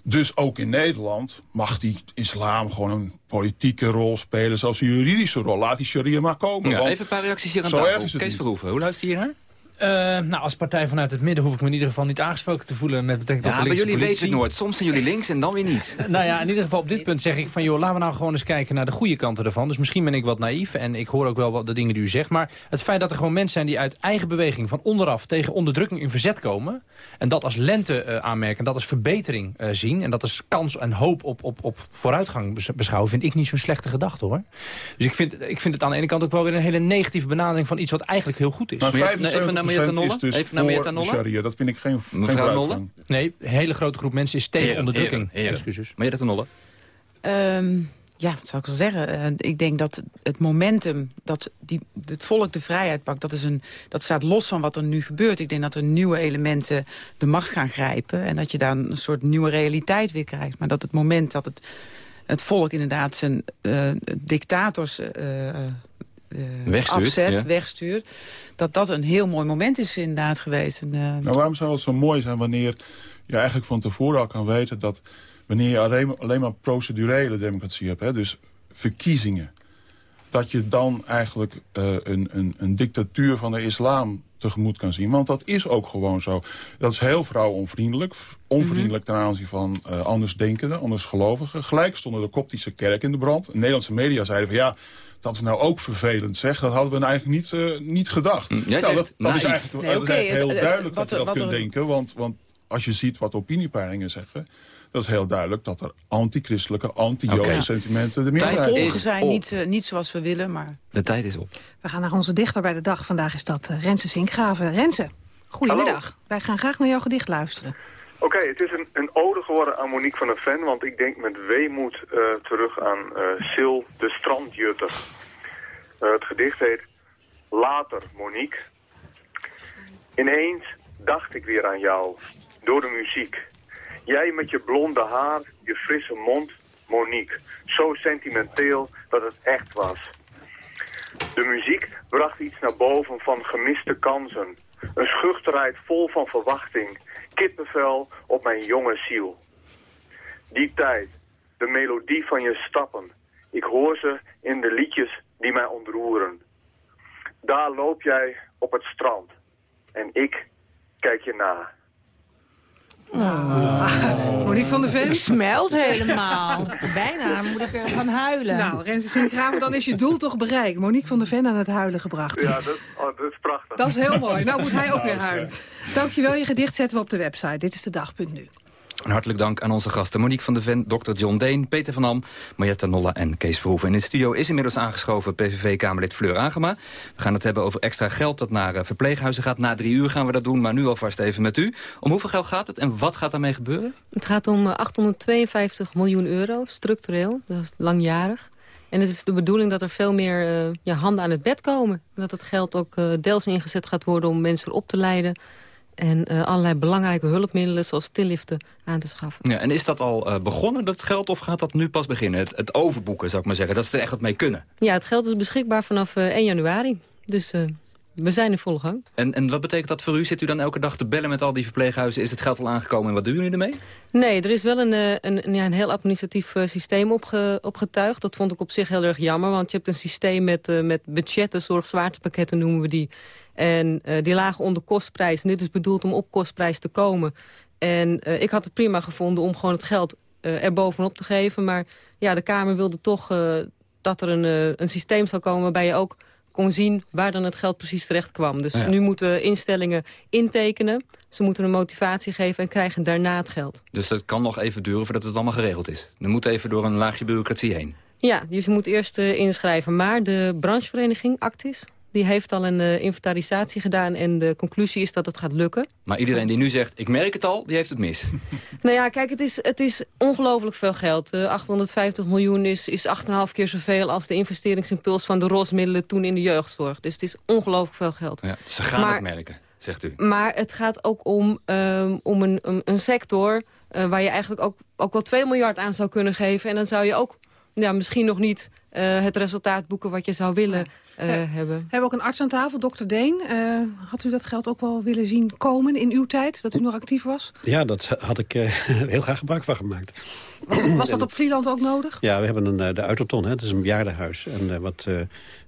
Speaker 14: Dus ook in Nederland mag die islam gewoon een politieke rol spelen... zelfs een juridische rol. Laat die sharia maar komen.
Speaker 9: Ja, even een paar reacties hier aan tafel. Kees Verhoeven, hoe luister je hier naar?
Speaker 17: Uh, nou, als partij vanuit het midden hoef ik me in ieder geval niet aangesproken te voelen met betrekking
Speaker 9: ja,
Speaker 17: tot de
Speaker 9: maar jullie
Speaker 17: politie.
Speaker 9: weten het nooit. Soms zijn jullie links en dan weer niet.
Speaker 17: nou ja, in ieder geval op dit punt zeg ik van... joh, laten we nou gewoon eens kijken naar de goede kanten ervan. Dus misschien ben ik wat naïef en ik hoor ook wel wat de dingen die u zegt. Maar het feit dat er gewoon mensen zijn die uit eigen beweging... van onderaf tegen onderdrukking in verzet komen... en dat als lente uh, aanmerken en dat als verbetering uh, zien... en dat als kans en hoop op, op, op vooruitgang beschouwen... vind ik niet zo'n slechte gedachte, hoor. Dus ik vind, ik vind het aan de ene kant ook wel weer een hele negatieve benadering... van iets wat eigenlijk heel goed is.
Speaker 14: Maar
Speaker 9: maar Nolle.
Speaker 14: Dus
Speaker 9: even naar
Speaker 14: Nolle. Sharia, dat vind ik geen,
Speaker 9: Mevrouw
Speaker 14: geen
Speaker 9: Nolle?
Speaker 17: Nee, een hele grote groep mensen is tegen
Speaker 9: heren,
Speaker 17: onderdrukking.
Speaker 9: Heren, heren. Mariette Nolle.
Speaker 13: Um, ja, wat zou ik al zeggen? Uh, ik denk dat het momentum dat die, het volk de vrijheid pakt... Dat, is een, dat staat los van wat er nu gebeurt. Ik denk dat er nieuwe elementen de macht gaan grijpen... en dat je daar een soort nieuwe realiteit weer krijgt. Maar dat het moment dat het, het volk inderdaad zijn uh, dictators... Uh,
Speaker 9: wegstuurt,
Speaker 13: afzet,
Speaker 9: ja.
Speaker 13: wegstuurt... dat dat een heel mooi moment is inderdaad geweest. En,
Speaker 14: nou, waarom zou het zo mooi zijn wanneer je eigenlijk van tevoren al kan weten... dat wanneer je alleen, alleen maar procedurele democratie hebt, hè, dus verkiezingen... dat je dan eigenlijk uh, een, een, een dictatuur van de islam tegemoet kan zien. Want dat is ook gewoon zo. Dat is heel vrouwonvriendelijk. Onvriendelijk ten aanzien van uh, andersdenkenden, andersgelovigen. Gelijk stonden de koptische kerk in de brand. De Nederlandse media zeiden van ja... Dat is nou ook vervelend, zeg. Dat hadden we eigenlijk niet, uh, niet gedacht.
Speaker 9: Jij
Speaker 14: nou,
Speaker 9: zegt,
Speaker 14: dat, dat is eigenlijk,
Speaker 13: nee,
Speaker 14: dat is
Speaker 13: okay,
Speaker 14: eigenlijk heel
Speaker 13: het,
Speaker 14: duidelijk
Speaker 13: wat,
Speaker 14: dat je dat kunt
Speaker 13: er,
Speaker 14: denken. Want, want als je ziet wat opiniepeilingen zeggen dat is heel duidelijk dat er anti-christelijke, anti-Joodse sentimenten de
Speaker 13: De
Speaker 14: meerderheid
Speaker 13: gevolgen zijn niet, eh, niet zoals we willen, maar...
Speaker 9: De tijd is op.
Speaker 10: We gaan naar onze dichter bij de dag. Vandaag is dat uh, Renze Sinkgraven. Renze, goedemiddag. Hallo. Wij gaan graag naar jouw gedicht luisteren.
Speaker 20: Oké, het is een, een, ode geworden aan Monique van der Ven, want ik denk met weemoed uh, terug aan uh, Sil de Strandjutter. Uh, het gedicht heet Later, Monique. Ineens dacht ik weer aan jou, door de muziek. Jij met je blonde haar, je frisse mond, Monique. Zo sentimenteel dat het echt was. De muziek bracht iets naar boven van gemiste kansen. Een schuchterheid vol van verwachting. Kippenvel op mijn jonge ziel. Die tijd, de melodie van je stappen. Ik hoor ze in de liedjes die mij ontroeren. Daar loop jij op het strand. En ik kijk je na.
Speaker 10: Oh. Monique van der Ven?
Speaker 12: Smelt helemaal. Bijna moet ik gaan huilen.
Speaker 10: Nou, Renze Sinkgraven, dan is je doel toch bereikt. Monique van der Ven aan het huilen gebracht.
Speaker 20: Ja, dat, oh, dat is prachtig.
Speaker 10: Dat is heel mooi. Nou moet hij ook weer huilen. Dankjewel, je gedicht zetten we op de website. Dit is de dag.nu.
Speaker 9: Een hartelijk dank aan onze gasten Monique van der Ven, Dr. John Deen, Peter van Am, Marietta Nolla en Kees Verhoeven. In de studio is inmiddels aangeschoven PVV-Kamerlid Fleur Agema. We gaan het hebben over extra geld dat naar verpleeghuizen gaat. Na drie uur gaan we dat doen, maar nu alvast even met u. Om hoeveel geld gaat het en wat gaat daarmee gebeuren?
Speaker 24: Het gaat om 852 miljoen euro, structureel, dat is langjarig. En het is de bedoeling dat er veel meer uh, ja, handen aan het bed komen. Dat het geld ook uh, deels ingezet gaat worden om mensen op te leiden en uh, allerlei belangrijke hulpmiddelen zoals stilliften aan te schaffen.
Speaker 9: Ja, en is dat al uh, begonnen, dat geld, of gaat dat nu pas beginnen? Het, het, overboeken, zou ik maar zeggen, dat ze er echt wat mee kunnen.
Speaker 24: Ja, het geld is beschikbaar vanaf uh, 1 januari. Dus we zijn in volle gang.
Speaker 9: En, en wat betekent dat voor u? Zit u dan elke dag te bellen met al die verpleeghuizen? Is het geld al aangekomen en wat doen jullie ermee?
Speaker 24: Nee, er is wel een, een, een, ja, een heel administratief systeem opge, opgetuigd. Dat vond ik op zich heel erg jammer, want je hebt een systeem met, met budgetten, zorgzwaartepakketten noemen we die... En uh, die lagen onder kostprijs. En dit is bedoeld om op kostprijs te komen. En ik had het prima gevonden om gewoon het geld er bovenop te geven. Maar ja, de Kamer wilde toch dat er een, een systeem zou komen... waarbij je ook kon zien waar dan het geld precies terecht kwam. Dus ja. nu moeten instellingen intekenen. Ze moeten een motivatie geven en krijgen daarna het geld.
Speaker 9: Dus dat kan nog even duren voordat het allemaal geregeld is? Er moet even door een laagje bureaucratie heen?
Speaker 24: Ja, dus je moet eerst inschrijven. Maar de branchevereniging, Actis... Die heeft al een uh, inventarisatie gedaan en de conclusie is dat het gaat lukken.
Speaker 9: Maar iedereen die nu zegt, ik merk het al, die heeft het mis.
Speaker 24: nou ja, kijk, het is, het is ongelooflijk veel geld. Uh, 850 miljoen is, is 8,5 keer zoveel als de investeringsimpuls van de ROS-middelen toen in de jeugdzorg. Dus het is ongelooflijk veel geld.
Speaker 9: Ja, ze gaan maar, het merken, zegt u.
Speaker 24: Maar het gaat ook om, um, om een, een, een sector uh, waar je eigenlijk ook, ook wel 2 miljard aan zou kunnen geven. En dan zou je ook ja, misschien nog niet uh, het resultaat boeken wat je zou willen uh, ja. hebben.
Speaker 10: We hebben ook een arts aan tafel, dokter Deen. Uh, had u dat geld ook wel willen zien komen in uw tijd, dat u nog actief was?
Speaker 11: Ja, dat had ik heel graag gebruik van gemaakt.
Speaker 10: Was, was dat op Vlieland ook nodig?
Speaker 11: Ja, we hebben een, de Uiterton, hè, dat is een bejaardenhuis. En wat...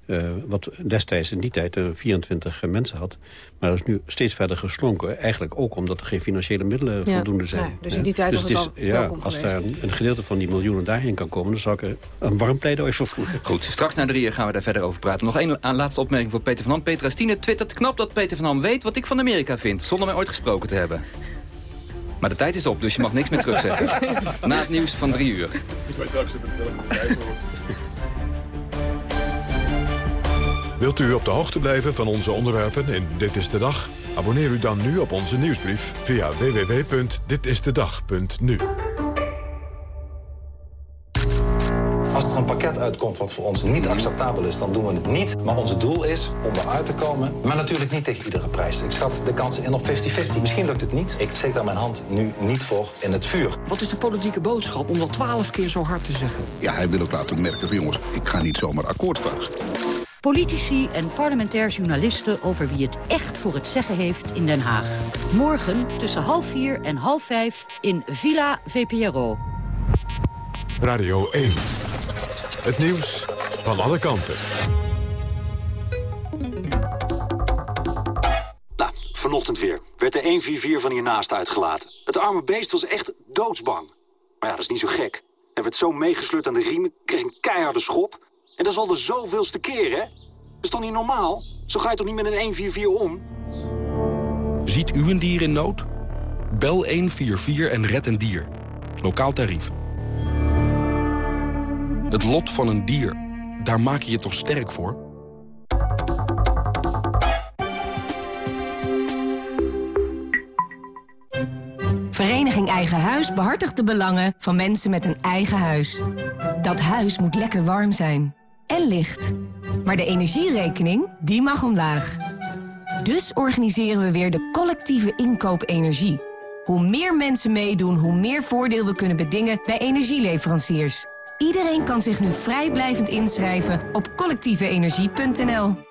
Speaker 11: Uh, wat destijds in die tijd uh, 24 mensen had. Maar dat is nu steeds verder geslonken. Eigenlijk ook omdat er geen financiële middelen ja. voldoende zijn.
Speaker 10: Nee, dus in die tijd
Speaker 11: dus
Speaker 10: was het, het
Speaker 11: is, ja, Als
Speaker 10: geweest.
Speaker 11: daar een, een, gedeelte van die miljoenen daarheen kan komen... dan zou ik er een warm pleidooi voor voeren.
Speaker 9: Goed, straks na drieën gaan we daar verder over praten. Nog één laatste opmerking voor Peter van Ham. Peter Astine twittert knap dat Peter van Ham weet wat ik van Amerika vind... zonder mij ooit gesproken te hebben. Maar de tijd is op, dus je mag niks meer terugzeggen. Na het nieuws van drie uur.
Speaker 14: Ik weet welke ze
Speaker 1: Wilt u op de hoogte blijven van onze onderwerpen in Dit is de Dag? Abonneer u dan nu op onze nieuwsbrief via www.ditistedag.nu.
Speaker 25: Als er een pakket uitkomt wat voor ons niet acceptabel is, dan doen we het niet. Maar ons doel is om eruit te komen, maar natuurlijk niet tegen iedere prijs. Ik schat de kansen in op 50-50. Misschien lukt het niet. Ik steek daar mijn hand nu niet voor in het vuur.
Speaker 26: Wat is de politieke boodschap om dat twaalf keer zo hard te zeggen?
Speaker 27: Ja, hij wil ook laten merken van jongens, ik ga niet zomaar akkoord straks.
Speaker 28: Politici en parlementair journalisten over wie het echt voor het zeggen heeft in Den Haag. Morgen tussen half vier en half vijf in Villa VPRO.
Speaker 1: Radio 1. Het nieuws van alle kanten.
Speaker 29: Nou, vanochtend weer. Werd de 144 van hiernaast uitgelaten. Het arme beest was echt doodsbang. Maar ja, dat is niet zo gek. Hij werd zo meegesleurd aan de riemen, kreeg een keiharde schop... En dat is al de zoveelste keer, hè? Dat is toch niet normaal? Zo ga je toch niet met een 144 om?
Speaker 30: Ziet u een dier in nood? Bel 144 en red een dier.
Speaker 31: Lokaal tarief. Het lot van een dier, daar maak je je toch sterk voor?
Speaker 32: Vereniging Eigen Huis behartigt de belangen van mensen met een eigen huis. Dat huis moet lekker warm zijn. En licht. Maar de energierekening, die mag omlaag. Dus organiseren we weer de collectieve inkoop energie. Hoe meer mensen meedoen, hoe meer voordeel we kunnen bedingen bij energieleveranciers. Iedereen kan zich nu vrijblijvend inschrijven op collectieveenergie.nl.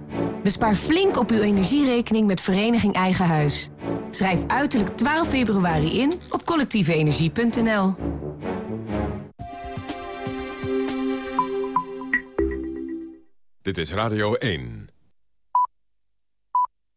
Speaker 32: Bespaar flink op uw energierekening met Vereniging Eigen Huis. Schrijf uiterlijk 12 februari in op collectieveenergie.nl.
Speaker 1: Dit is Radio 1.